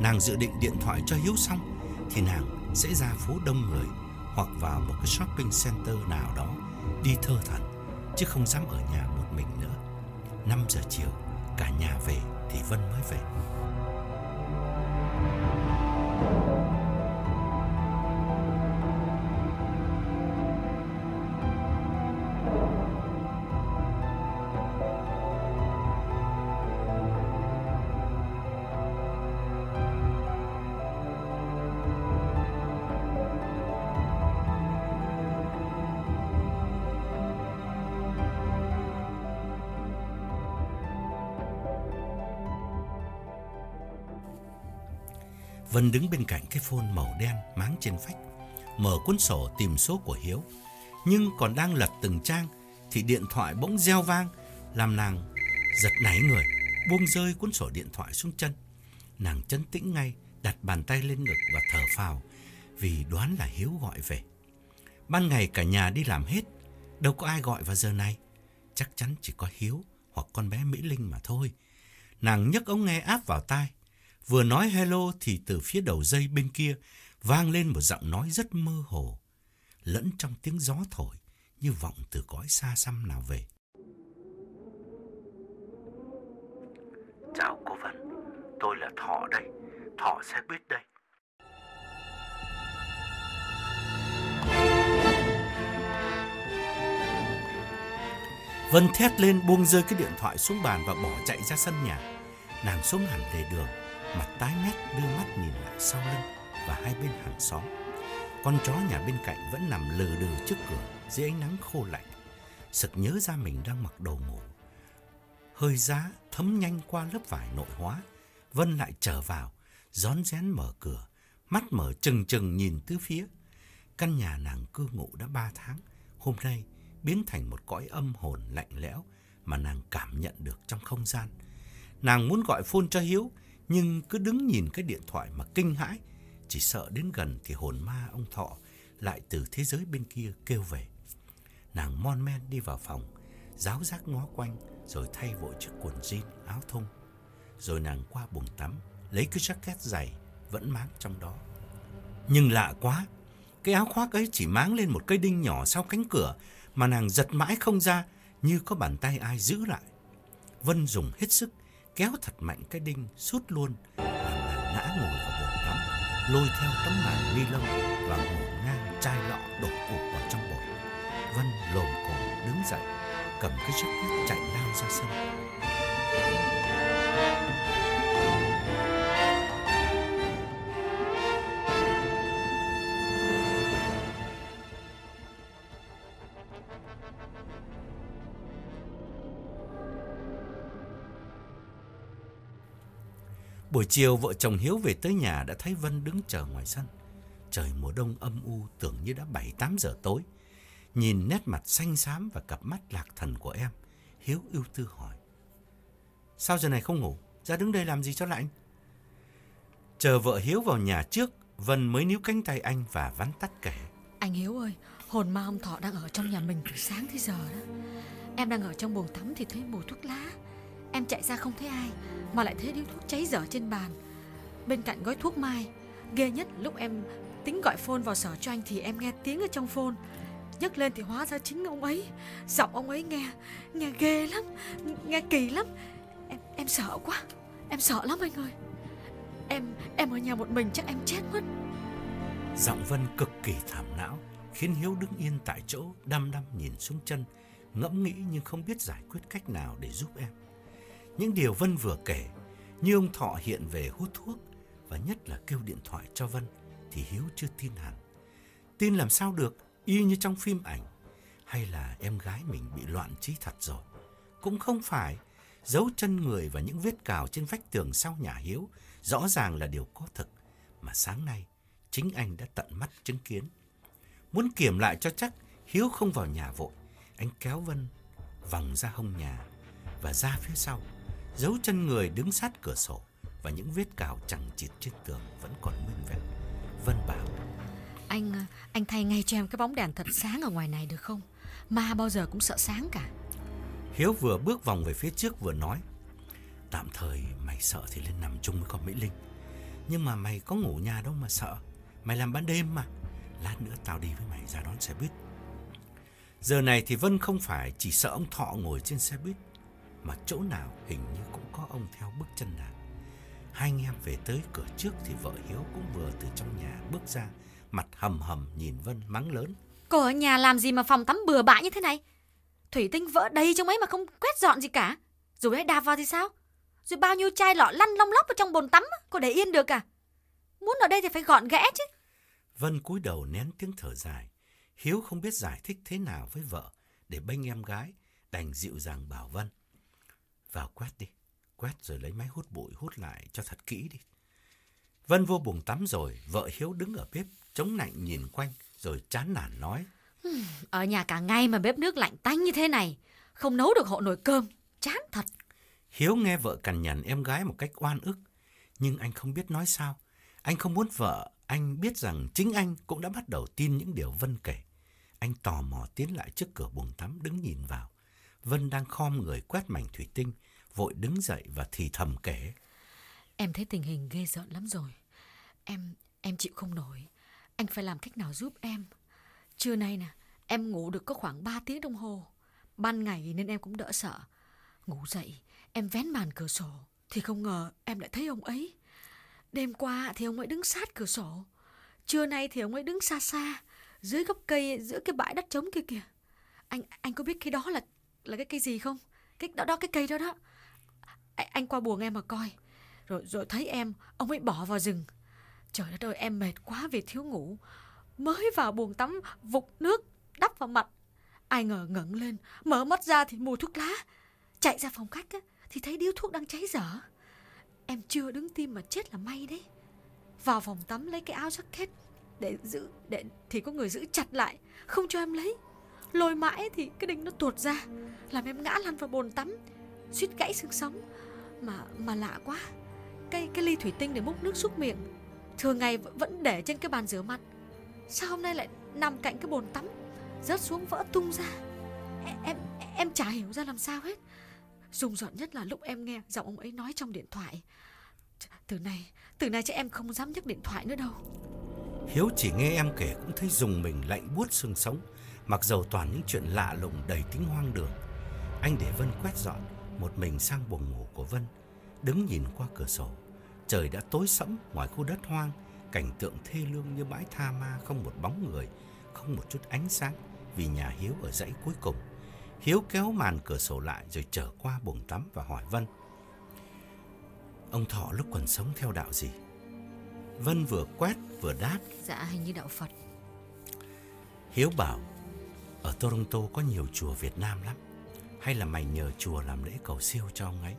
Nàng dự định điện thoại cho Hiếu xong thì nàng sẽ ra phố đông người hoặc vào một cái shopping center nào đó đi thơ thẩn chứ không dám ở nhà một mình nữa. 5 giờ chiều, cả nhà về thì Vân mới về. Vân đứng bên cạnh cái phone màu đen máng trên phách, mở cuốn sổ tìm số của Hiếu. Nhưng còn đang lật từng trang thì điện thoại bỗng reo vang, làm nàng giật nảy người, buông rơi cuốn sổ điện thoại xuống chân. Nàng chấn tĩnh ngay, đặt bàn tay lên ngực và thở phào vì đoán là Hiếu gọi về. Ban ngày cả nhà đi làm hết, đâu có ai gọi vào giờ này. Chắc chắn chỉ có Hiếu hoặc con bé Mỹ Linh mà thôi. Nàng nhấc ống nghe áp vào tai, Vừa nói hello thì từ phía đầu dây bên kia vang lên một giọng nói rất mơ hồ, lẫn trong tiếng gió thổi như vọng từ cõi xa xăm nào về. Chào cô Vân, tôi là Thọ đây, Thọ sẽ biết đây. Vân thét lên buông rơi cái điện thoại xuống bàn và bỏ chạy ra sân nhà. Nàng xuống hẳn lề đường, mặt tái mét đưa mắt nhìn lại sau lưng và hai bên hàng xóm. Con chó nhà bên cạnh vẫn nằm lừ đừ trước cửa dưới ánh nắng khô lạnh. Sực nhớ ra mình đang mặc đồ ngủ. Hơi giá thấm nhanh qua lớp vải nội hóa. Vân lại trở vào, rón rén mở cửa, mắt mở trừng trừng nhìn tứ phía. Căn nhà nàng cư ngụ đã ba tháng, hôm nay biến thành một cõi âm hồn lạnh lẽo mà nàng cảm nhận được trong không gian. Nàng muốn gọi phone cho Hiếu, nhưng cứ đứng nhìn cái điện thoại mà kinh hãi, chỉ sợ đến gần thì hồn ma ông Thọ lại từ thế giới bên kia kêu về. Nàng mon men đi vào phòng, giáo giác ngó quanh rồi thay vội chiếc quần jean áo thun. Rồi nàng qua bồn tắm, lấy cái jacket dày vẫn máng trong đó. Nhưng lạ quá, cái áo khoác ấy chỉ máng lên một cây đinh nhỏ sau cánh cửa mà nàng giật mãi không ra như có bàn tay ai giữ lại. Vân dùng hết sức kéo thật mạnh cái đinh sút luôn làm nàng ngã ngồi vào bồn tắm, lôi theo tấm màn ni lông và ngổn ngang chai lọ đổ ụp vào trong bồn. Vân lồm cồm đứng dậy, cầm cái jacket chạy lao ra sân. Buổi chiều vợ chồng Hiếu về tới nhà đã thấy Vân đứng chờ ngoài sân. Trời mùa đông âm u tưởng như đã 7-8 giờ tối. Nhìn nét mặt xanh xám và cặp mắt lạc thần của em, Hiếu ưu tư hỏi. Sao giờ này không ngủ? Ra đứng đây làm gì cho lạnh? Chờ vợ Hiếu vào nhà trước, Vân mới níu cánh tay anh và vắn tắt kể. Anh Hiếu ơi, hồn ma ông Thọ đang ở trong nhà mình từ sáng tới giờ đó. Em đang ở trong buồng tắm thì thấy mùi thuốc lá. Em chạy ra không thấy ai, Mà lại thấy điếu thuốc cháy dở trên bàn. Bên cạnh gói thuốc mai, Ghê nhất lúc em tính gọi phone vào sở cho anh Thì em nghe tiếng ở trong phone. Nhấc lên thì hóa ra chính ông ấy, Giọng ông ấy nghe Nghe ghê lắm, Nghe kỳ lắm. Em em sợ quá, Em sợ lắm anh ơi. Em em ở nhà một mình chắc em chết mất. Giọng Vân cực kỳ thảm não, Khiến Hiếu đứng yên tại chỗ, Đăm đăm nhìn xuống chân, ngẫm nghĩ nhưng không biết giải quyết cách nào để giúp em. Những điều Vân vừa kể, như ông Thọ hiện về hút thuốc và nhất là kêu điện thoại cho Vân thì Hiếu chưa tin hẳn. Tin làm sao được, y như trong phim ảnh. Hay là em gái mình bị loạn trí thật rồi. Cũng không phải, dấu chân người và những vết cào trên vách tường sau nhà Hiếu rõ ràng là điều có thực mà sáng nay chính anh đã tận mắt chứng kiến. Muốn kiểm lại cho chắc, Hiếu không vào nhà vội. Anh kéo Vân vòng ra hông nhà và ra phía sau. Dấu chân người đứng sát cửa sổ và những vết cào chẳng chịt trên tường vẫn còn nguyên vẹn. Vân bảo Anh anh thay ngay cho em cái bóng đèn thật sáng ở ngoài này được không? Ma bao giờ cũng sợ sáng cả. Hiếu vừa bước vòng về phía trước vừa nói Tạm thời mày sợ thì lên nằm chung với con Mỹ Linh Nhưng mà mày có ngủ nhà đâu mà sợ Mày làm ban đêm mà Lát nữa tao đi với mày ra đón xe buýt Giờ này thì Vân không phải chỉ sợ ông Thọ ngồi trên xe buýt Mà chỗ nào hình như cũng có ông theo bước chân nàng Hai anh em về tới cửa trước thì vợ Hiếu cũng vừa từ trong nhà bước ra Mặt hầm hầm nhìn Vân mắng lớn Cô ở nhà làm gì mà phòng tắm bừa bãi như thế này? Thủy tinh vỡ đầy trong ấy mà không quét dọn gì cả. Rồi ấy đạp vào thì sao? Rồi bao nhiêu chai lọ lăn long lóc ở trong bồn tắm, có để yên được à? Muốn ở đây thì phải gọn ghẽ chứ. Vân cúi đầu nén tiếng thở dài. Hiếu không biết giải thích thế nào với vợ để bênh em gái, đành dịu dàng bảo Vân. Vào quét đi, quét rồi lấy máy hút bụi hút lại cho thật kỹ đi. Vân vô buồng tắm rồi, vợ Hiếu đứng ở bếp, chống nạnh nhìn quanh, rồi chán nản nói. Ở nhà cả ngày mà bếp nước lạnh tanh như thế này, không nấu được hộ nồi cơm, chán thật. Hiếu nghe vợ cằn nhằn em gái một cách oan ức, nhưng anh không biết nói sao. Anh không muốn vợ, anh biết rằng chính anh cũng đã bắt đầu tin những điều Vân kể. Anh tò mò tiến lại trước cửa buồng tắm đứng nhìn vào. Vân đang khom người quét mảnh thủy tinh, vội đứng dậy và thì thầm kể. Em thấy tình hình ghê rợn lắm rồi. Em, em chịu không nổi. Anh phải làm cách nào giúp em. Trưa nay nè, em ngủ được có khoảng 3 tiếng đồng hồ. Ban ngày nên em cũng đỡ sợ. Ngủ dậy, em vén màn cửa sổ, thì không ngờ em lại thấy ông ấy. Đêm qua thì ông ấy đứng sát cửa sổ. Trưa nay thì ông ấy đứng xa xa, dưới gốc cây giữa cái bãi đất trống kia kìa. Anh anh có biết cái đó là là cái cây gì không? Cái đó đó cái cây đó đó. Anh, anh qua buồng em mà coi. Rồi rồi thấy em, ông ấy bỏ vào rừng. Trời đất ơi, em mệt quá vì thiếu ngủ. Mới vào buồng tắm, vụt nước, đắp vào mặt. Ai ngờ ngẩng lên, mở mắt ra thì mùi thuốc lá. Chạy ra phòng khách á, thì thấy điếu thuốc đang cháy dở. Em chưa đứng tim mà chết là may đấy. Vào phòng tắm lấy cái áo jacket để giữ để thì có người giữ chặt lại, không cho em lấy. Lôi mãi thì cái đinh nó tuột ra, làm em ngã lăn vào bồn tắm, suýt gãy xương sống. Mà mà lạ quá. Cái cái ly thủy tinh để múc nước xúc miệng thường ngày vẫn để trên cái bàn rửa mặt. Sao hôm nay lại nằm cạnh cái bồn tắm, rớt xuống vỡ tung ra. Em em, em chả hiểu ra làm sao hết. dùng dọn nhất là lúc em nghe giọng ông ấy nói trong điện thoại. Từ nay, từ nay chắc em không dám nhấc điện thoại nữa đâu. Hiếu chỉ nghe em kể cũng thấy dùng mình lạnh buốt xương sống, mặc dầu toàn những chuyện lạ lùng đầy tính hoang đường. Anh để Vân quét dọn, một mình sang buồng ngủ của Vân, đứng nhìn qua cửa sổ. Trời đã tối sẫm ngoài khu đất hoang, cảnh tượng thê lương như bãi tha ma không một bóng người, không một chút ánh sáng vì nhà Hiếu ở dãy cuối cùng. Hiếu kéo màn cửa sổ lại rồi trở qua buồng tắm và hỏi Vân. Ông Thọ lúc còn sống theo đạo gì? Vân vừa quét vừa đáp. Dạ hình như đạo Phật. Hiếu bảo, ở Toronto có nhiều chùa Việt Nam lắm. Hay là mày nhờ chùa làm lễ cầu siêu cho ông ấy?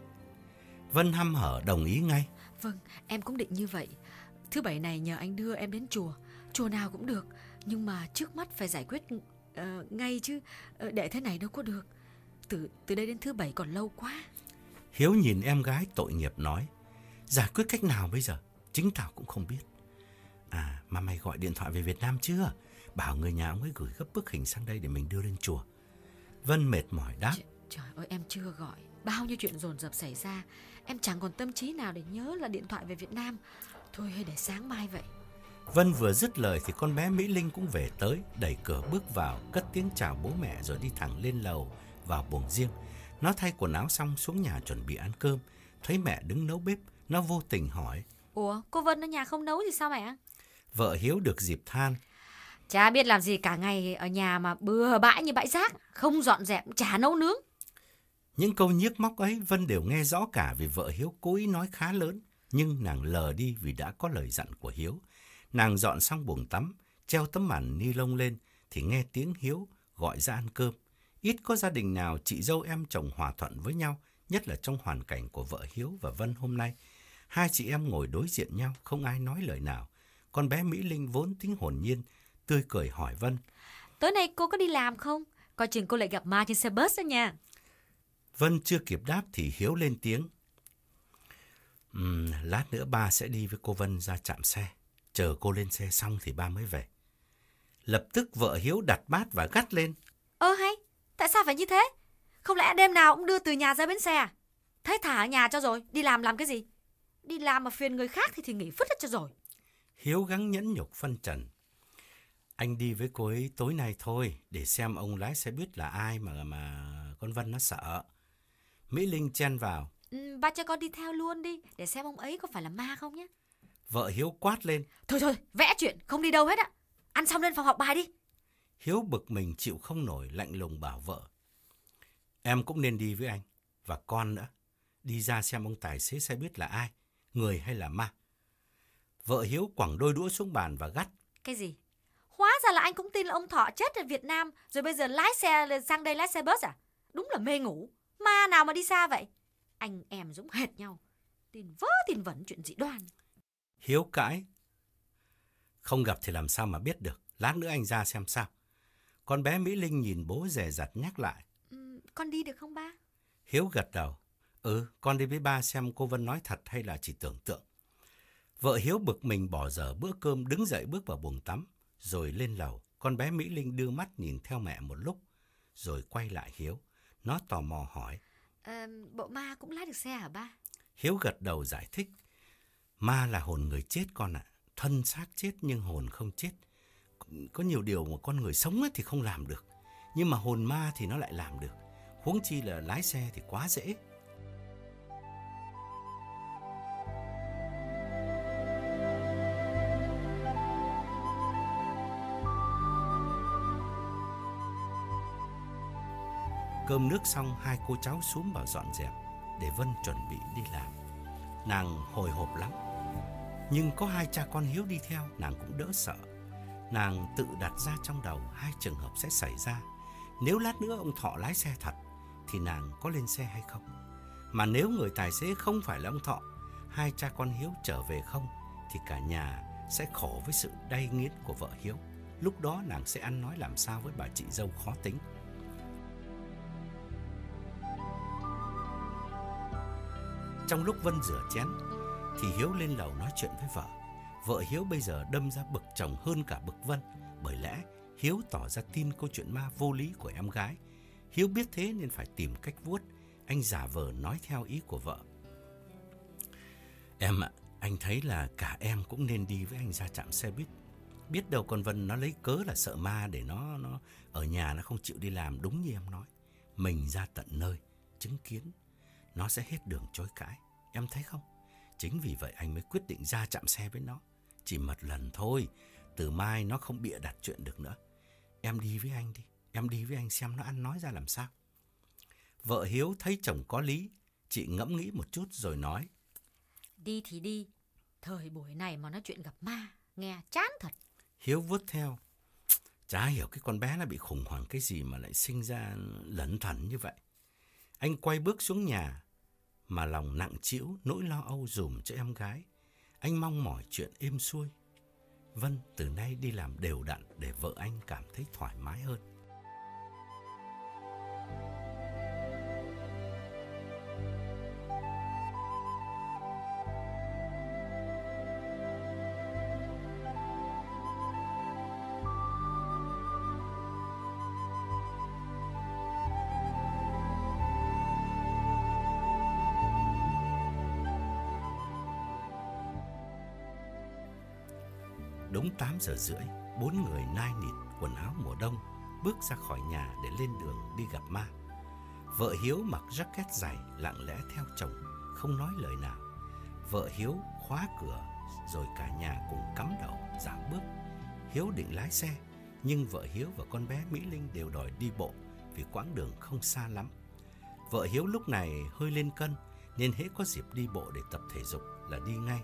Vân hăm hở đồng ý ngay. Vâng, em cũng định như vậy. Thứ bảy này nhờ anh đưa em đến chùa. Chùa nào cũng được. Nhưng mà trước mắt phải giải quyết uh, ngay chứ. Uh, để thế này đâu có được. Từ từ đây đến thứ bảy còn lâu quá. Hiếu nhìn em gái tội nghiệp nói. Giải quyết cách nào bây giờ? Chính tao cũng không biết. À, mà mày gọi điện thoại về Việt Nam chưa? Bảo người nhà ông ấy gửi gấp bức hình sang đây để mình đưa lên chùa. Vân mệt mỏi đáp. Trời, trời ơi em chưa gọi. Bao nhiêu chuyện dồn dập xảy ra. Em chẳng còn tâm trí nào để nhớ là điện thoại về Việt Nam. Thôi hay để sáng mai vậy. Vân vừa dứt lời thì con bé Mỹ Linh cũng về tới, đẩy cửa bước vào, cất tiếng chào bố mẹ rồi đi thẳng lên lầu vào buồng riêng. Nó thay quần áo xong xuống nhà chuẩn bị ăn cơm, thấy mẹ đứng nấu bếp, nó vô tình hỏi. Ủa, cô Vân ở nhà không nấu thì sao mẹ? Vợ Hiếu được dịp than. Chả biết làm gì cả ngày ở nhà mà bừa bãi như bãi rác, không dọn dẹp, chả nấu nướng. Những câu nhiếc móc ấy Vân đều nghe rõ cả vì vợ Hiếu cố ý nói khá lớn, nhưng nàng lờ đi vì đã có lời dặn của Hiếu. Nàng dọn xong buồng tắm, treo tấm màn ni lông lên thì nghe tiếng Hiếu gọi ra ăn cơm. Ít có gia đình nào chị dâu em chồng hòa thuận với nhau, nhất là trong hoàn cảnh của vợ Hiếu và Vân hôm nay. Hai chị em ngồi đối diện nhau, không ai nói lời nào. Con bé Mỹ Linh vốn tính hồn nhiên, tươi cười hỏi Vân. Tối nay cô có đi làm không? Coi chừng cô lại gặp ma trên xe bus đó nha. Vân chưa kịp đáp thì Hiếu lên tiếng. Um, lát nữa ba sẽ đi với cô Vân ra chạm xe. Chờ cô lên xe xong thì ba mới về. Lập tức vợ Hiếu đặt bát và gắt lên. Ơ hay, tại sao phải như thế? Không lẽ đêm nào cũng đưa từ nhà ra bến xe à? Thế thả ở nhà cho rồi, đi làm làm cái gì? Đi làm mà phiền người khác thì thì nghỉ phứt hết cho rồi. Hiếu gắng nhẫn nhục phân trần. Anh đi với cô ấy tối nay thôi, để xem ông lái xe buýt là ai mà mà con Vân nó sợ. Mỹ Linh chen vào. Ừ, ba cho con đi theo luôn đi, để xem ông ấy có phải là ma không nhé. Vợ Hiếu quát lên. Thôi thôi, vẽ chuyện, không đi đâu hết ạ. Ăn xong lên phòng học bài đi. Hiếu bực mình chịu không nổi, lạnh lùng bảo vợ. Em cũng nên đi với anh, và con nữa. Đi ra xem ông tài xế xe buýt là ai, người hay là ma. Vợ Hiếu quẳng đôi đũa xuống bàn và gắt. Cái gì? Hóa ra là anh cũng tin là ông Thọ chết ở Việt Nam, rồi bây giờ lái xe sang đây lái xe bus à? Đúng là mê ngủ. Ma nào mà đi xa vậy? Anh em giống hệt nhau. Tin vớ tin vẩn chuyện dị đoan. Hiếu cãi. Không gặp thì làm sao mà biết được. Lát nữa anh ra xem sao. Con bé Mỹ Linh nhìn bố rè rặt nhắc lại. Ừ, con đi được không ba? Hiếu gật đầu. Ừ, con đi với ba xem cô Vân nói thật hay là chỉ tưởng tượng. Vợ Hiếu bực mình bỏ dở bữa cơm đứng dậy bước vào buồng tắm, rồi lên lầu. Con bé Mỹ Linh đưa mắt nhìn theo mẹ một lúc, rồi quay lại Hiếu. Nó tò mò hỏi. À, bộ ma cũng lái được xe hả ba? Hiếu gật đầu giải thích. Ma là hồn người chết con ạ. Thân xác chết nhưng hồn không chết. Có nhiều điều mà con người sống thì không làm được. Nhưng mà hồn ma thì nó lại làm được. Huống chi là lái xe thì quá dễ. Cơm nước xong hai cô cháu xuống bảo dọn dẹp để Vân chuẩn bị đi làm. Nàng hồi hộp lắm. Nhưng có hai cha con Hiếu đi theo, nàng cũng đỡ sợ. Nàng tự đặt ra trong đầu hai trường hợp sẽ xảy ra. Nếu lát nữa ông Thọ lái xe thật, thì nàng có lên xe hay không? Mà nếu người tài xế không phải là ông Thọ, hai cha con Hiếu trở về không, thì cả nhà sẽ khổ với sự đay nghiến của vợ Hiếu. Lúc đó nàng sẽ ăn nói làm sao với bà chị dâu khó tính. Trong lúc Vân rửa chén thì Hiếu lên lầu nói chuyện với vợ. Vợ Hiếu bây giờ đâm ra bực chồng hơn cả bực Vân, bởi lẽ Hiếu tỏ ra tin câu chuyện ma vô lý của em gái. Hiếu biết thế nên phải tìm cách vuốt, anh giả vờ nói theo ý của vợ. Em ạ, anh thấy là cả em cũng nên đi với anh ra trạm xe buýt. Biết đâu con Vân nó lấy cớ là sợ ma để nó nó ở nhà nó không chịu đi làm đúng như em nói. Mình ra tận nơi, chứng kiến, nó sẽ hết đường chối cãi. Em thấy không? Chính vì vậy anh mới quyết định ra chạm xe với nó. Chỉ một lần thôi, từ mai nó không bịa đặt chuyện được nữa. Em đi với anh đi, em đi với anh xem nó ăn nói ra làm sao. Vợ Hiếu thấy chồng có lý, chị ngẫm nghĩ một chút rồi nói. Đi thì đi, thời buổi này mà nói chuyện gặp ma, nghe chán thật. Hiếu vuốt theo. Chả hiểu cái con bé nó bị khủng hoảng cái gì mà lại sinh ra lẩn thẩn như vậy. Anh quay bước xuống nhà, mà lòng nặng trĩu, nỗi lo âu dùm cho em gái. Anh mong mỏi chuyện êm xuôi. Vân, từ nay đi làm đều đặn để vợ anh cảm thấy thoải mái hơn. Đúng 8 giờ rưỡi, bốn người nai nịt quần áo mùa đông bước ra khỏi nhà để lên đường đi gặp ma. Vợ Hiếu mặc jacket dày lặng lẽ theo chồng, không nói lời nào. Vợ Hiếu khóa cửa rồi cả nhà cùng cắm đầu giảm bước. Hiếu định lái xe, Nhưng vợ Hiếu và con bé Mỹ Linh đều đòi đi bộ vì quãng đường không xa lắm. Vợ Hiếu lúc này hơi lên cân nên hễ có dịp đi bộ để tập thể dục là đi ngay.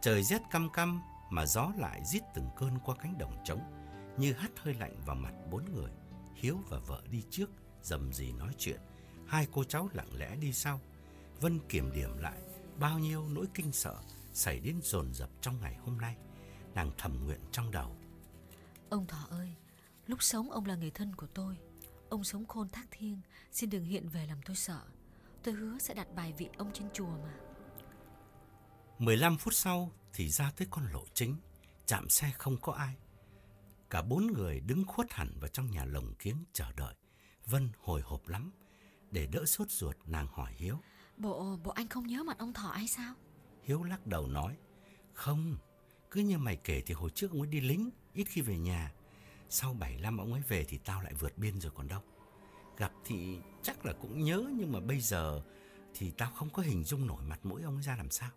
Trời rét căm căm mà gió lại rít từng cơn qua cánh đồng trống như hắt hơi lạnh vào mặt bốn người. Hiếu và vợ đi trước, dầm gì nói chuyện. Hai cô cháu lặng lẽ đi sau. Vân kiểm điểm lại bao nhiêu nỗi kinh sợ xảy đến dồn dập trong ngày hôm nay. Nàng thầm nguyện trong đầu. Ông Thọ ơi, lúc sống ông là người thân của tôi. Ông sống khôn thác thiêng, xin đừng hiện về làm tôi sợ. Tôi hứa sẽ đặt bài vị ông trên chùa mà. 15 phút sau thì ra tới con lộ chính, chạm xe không có ai. Cả bốn người đứng khuất hẳn vào trong nhà lồng kiếng chờ đợi. Vân hồi hộp lắm. Để đỡ sốt ruột nàng hỏi Hiếu. Bộ bộ anh không nhớ mặt ông Thọ hay sao? Hiếu lắc đầu nói. Không, cứ như mày kể thì hồi trước ông ấy đi lính, ít khi về nhà. Sau 7 năm ông ấy về thì tao lại vượt biên rồi còn đâu. Gặp thì chắc là cũng nhớ nhưng mà bây giờ thì tao không có hình dung nổi mặt mũi ông ấy ra làm sao.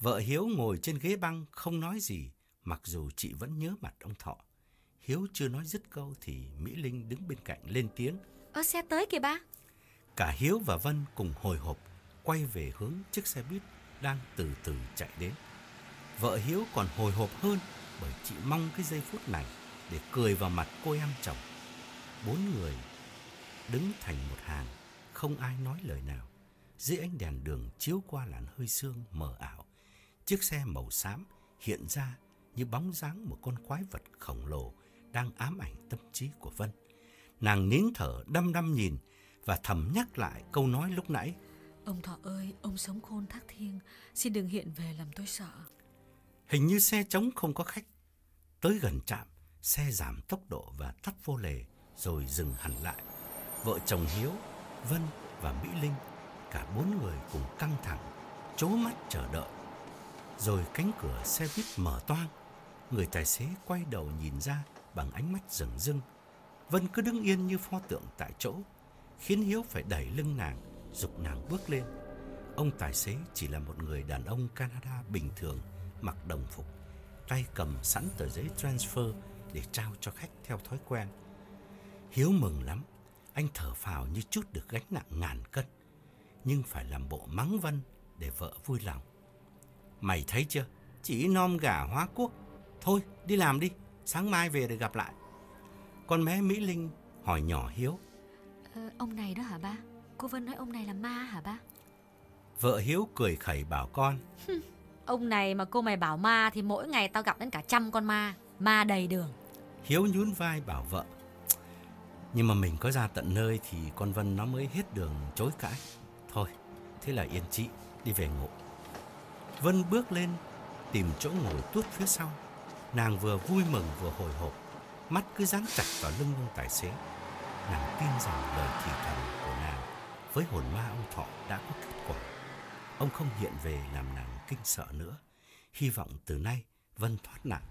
Vợ Hiếu ngồi trên ghế băng không nói gì, mặc dù chị vẫn nhớ mặt ông Thọ. Hiếu chưa nói dứt câu thì Mỹ Linh đứng bên cạnh lên tiếng. Ơ xe tới kìa ba. Cả Hiếu và Vân cùng hồi hộp quay về hướng chiếc xe buýt đang từ từ chạy đến. Vợ Hiếu còn hồi hộp hơn bởi chị mong cái giây phút này để cười vào mặt cô em chồng. Bốn người đứng thành một hàng, không ai nói lời nào. Dưới ánh đèn đường chiếu qua làn hơi sương mờ ảo, chiếc xe màu xám hiện ra như bóng dáng một con quái vật khổng lồ đang ám ảnh tâm trí của Vân. Nàng nín thở đăm đăm nhìn và thầm nhắc lại câu nói lúc nãy. Ông Thọ ơi, ông sống khôn thác thiêng, xin đừng hiện về làm tôi sợ. Hình như xe trống không có khách. Tới gần trạm, xe giảm tốc độ và tắt vô lề rồi dừng hẳn lại. Vợ chồng Hiếu, Vân và Mỹ Linh, cả bốn người cùng căng thẳng, chố mắt chờ đợi. Rồi cánh cửa xe buýt mở toang, người tài xế quay đầu nhìn ra bằng ánh mắt rừng rưng. Vân cứ đứng yên như pho tượng tại chỗ, khiến Hiếu phải đẩy lưng nàng, dục nàng bước lên. Ông tài xế chỉ là một người đàn ông Canada bình thường, mặc đồng phục, tay cầm sẵn tờ giấy transfer để trao cho khách theo thói quen. Hiếu mừng lắm, anh thở phào như chút được gánh nặng ngàn cân, nhưng phải làm bộ mắng Vân để vợ vui lòng. Mày thấy chưa, chỉ nom gà hóa quốc. Thôi, đi làm đi, sáng mai về để gặp lại. Con bé Mỹ Linh hỏi nhỏ Hiếu. Ờ, ông này đó hả ba? Cô Vân nói ông này là ma hả ba? Vợ Hiếu cười khẩy bảo con. Ông này mà cô mày bảo ma thì mỗi ngày tao gặp đến cả trăm con ma. Ma đầy đường. Hiếu nhún vai bảo vợ. Nhưng mà mình có ra tận nơi thì con Vân nó mới hết đường chối cãi. Thôi, thế là yên chị, đi về ngủ. Vân bước lên, tìm chỗ ngồi tuốt phía sau. Nàng vừa vui mừng vừa hồi hộp, mắt cứ dán chặt vào lưng ông tài xế. Nàng tin rằng lời thì thầm của nàng với hồn ma ông Thọ đã có kết quả. Ông không hiện về làm nàng kinh sợ nữa. Hy vọng từ nay Vân thoát nạn.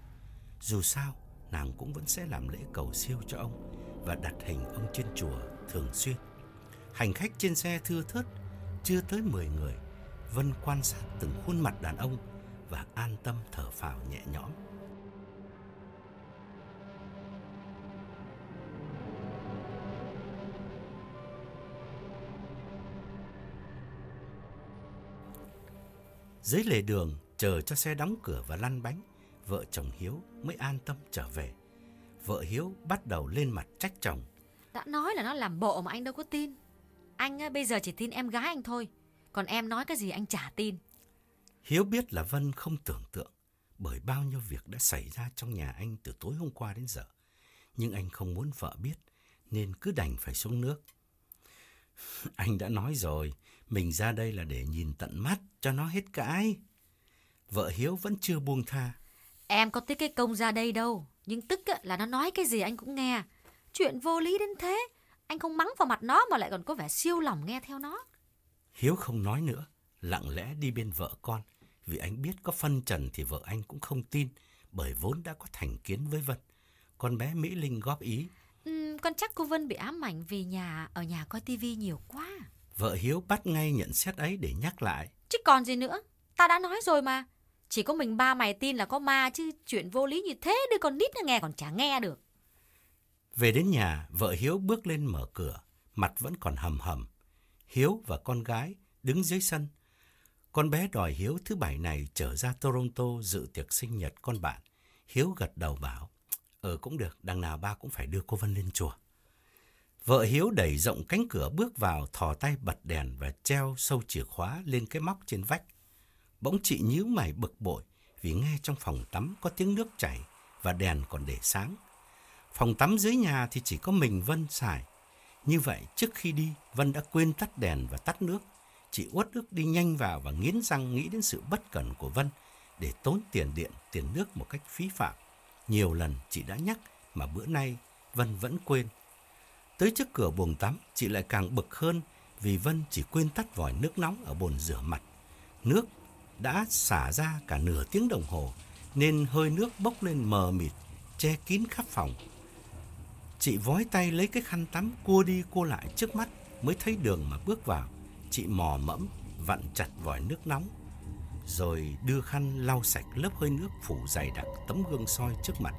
Dù sao, nàng cũng vẫn sẽ làm lễ cầu siêu cho ông và đặt hình ông trên chùa thường xuyên. Hành khách trên xe thưa thớt, chưa tới 10 người. Vân quan sát từng khuôn mặt đàn ông và an tâm thở phào nhẹ nhõm. Dưới lề đường, chờ cho xe đóng cửa và lăn bánh, vợ chồng Hiếu mới an tâm trở về. Vợ Hiếu bắt đầu lên mặt trách chồng. Đã nói là nó làm bộ mà anh đâu có tin. Anh bây giờ chỉ tin em gái anh thôi. Còn em nói cái gì anh chả tin. Hiếu biết là Vân không tưởng tượng bởi bao nhiêu việc đã xảy ra trong nhà anh từ tối hôm qua đến giờ. Nhưng anh không muốn vợ biết nên cứ đành phải xuống nước. Anh đã nói rồi, mình ra đây là để nhìn tận mắt cho nó hết cãi. Vợ Hiếu vẫn chưa buông tha. Em có thích cái công ra đây đâu. Nhưng tức là nó nói cái gì anh cũng nghe. Chuyện vô lý đến thế. Anh không mắng vào mặt nó mà lại còn có vẻ siêu lòng nghe theo nó. Hiếu không nói nữa, lặng lẽ đi bên vợ con. Vì anh biết có phân trần thì vợ anh cũng không tin, bởi vốn đã có thành kiến với Vân. Con bé Mỹ Linh góp ý. Ừ, con chắc cô Vân bị ám ảnh vì nhà ở nhà coi tivi nhiều quá. Vợ Hiếu bắt ngay nhận xét ấy để nhắc lại. Chứ còn gì nữa. Ta đã nói rồi mà. Chỉ có mình ba mày tin là có ma chứ chuyện vô lý như thế đứa con nít nó nghe còn chả nghe được. Về đến nhà, vợ Hiếu bước lên mở cửa, mặt vẫn còn hầm hầm. Hiếu và con gái đứng dưới sân. Con bé đòi Hiếu thứ bảy này trở ra Toronto dự tiệc sinh nhật con bạn. Hiếu gật đầu bảo, ờ cũng được, đằng nào ba cũng phải đưa cô Vân lên chùa. Vợ Hiếu đẩy rộng cánh cửa bước vào, thò tay bật đèn và treo sâu chìa khóa lên cái móc trên vách. Bỗng chị nhíu mày bực bội vì nghe trong phòng tắm có tiếng nước chảy và đèn còn để sáng. Phòng tắm dưới nhà thì chỉ có mình Vân xài. Như vậy trước khi đi, Vân đã quên tắt đèn và tắt nước. Chị uất ức đi nhanh vào và nghiến răng nghĩ đến sự bất cẩn của Vân để tốn tiền điện, tiền nước một cách phí phạm. Nhiều lần chị đã nhắc mà bữa nay Vân vẫn quên. Tới trước cửa buồng tắm, chị lại càng bực hơn vì Vân chỉ quên tắt vòi nước nóng ở bồn rửa mặt. Nước đã xả ra cả nửa tiếng đồng hồ nên hơi nước bốc lên mờ mịt, che kín khắp phòng. Chị vói tay lấy cái khăn tắm cua đi cua lại trước mắt mới thấy đường mà bước vào. Chị mò mẫm vặn chặt vòi nước nóng rồi đưa khăn lau sạch lớp hơi nước phủ dày đặc tấm gương soi trước mặt.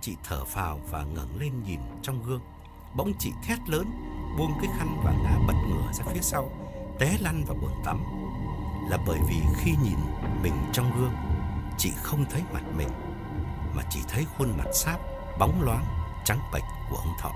Chị thở phào và ngẩng lên nhìn trong gương. Bỗng chị thét lớn, buông cái khăn và ngã bật ngửa ra phía sau, té lăn vào bồn tắm. Là bởi vì khi nhìn mình trong gương, chị không thấy mặt mình, mà chỉ thấy khuôn mặt sáp, bóng loáng, trắng bệch của ông Thọ.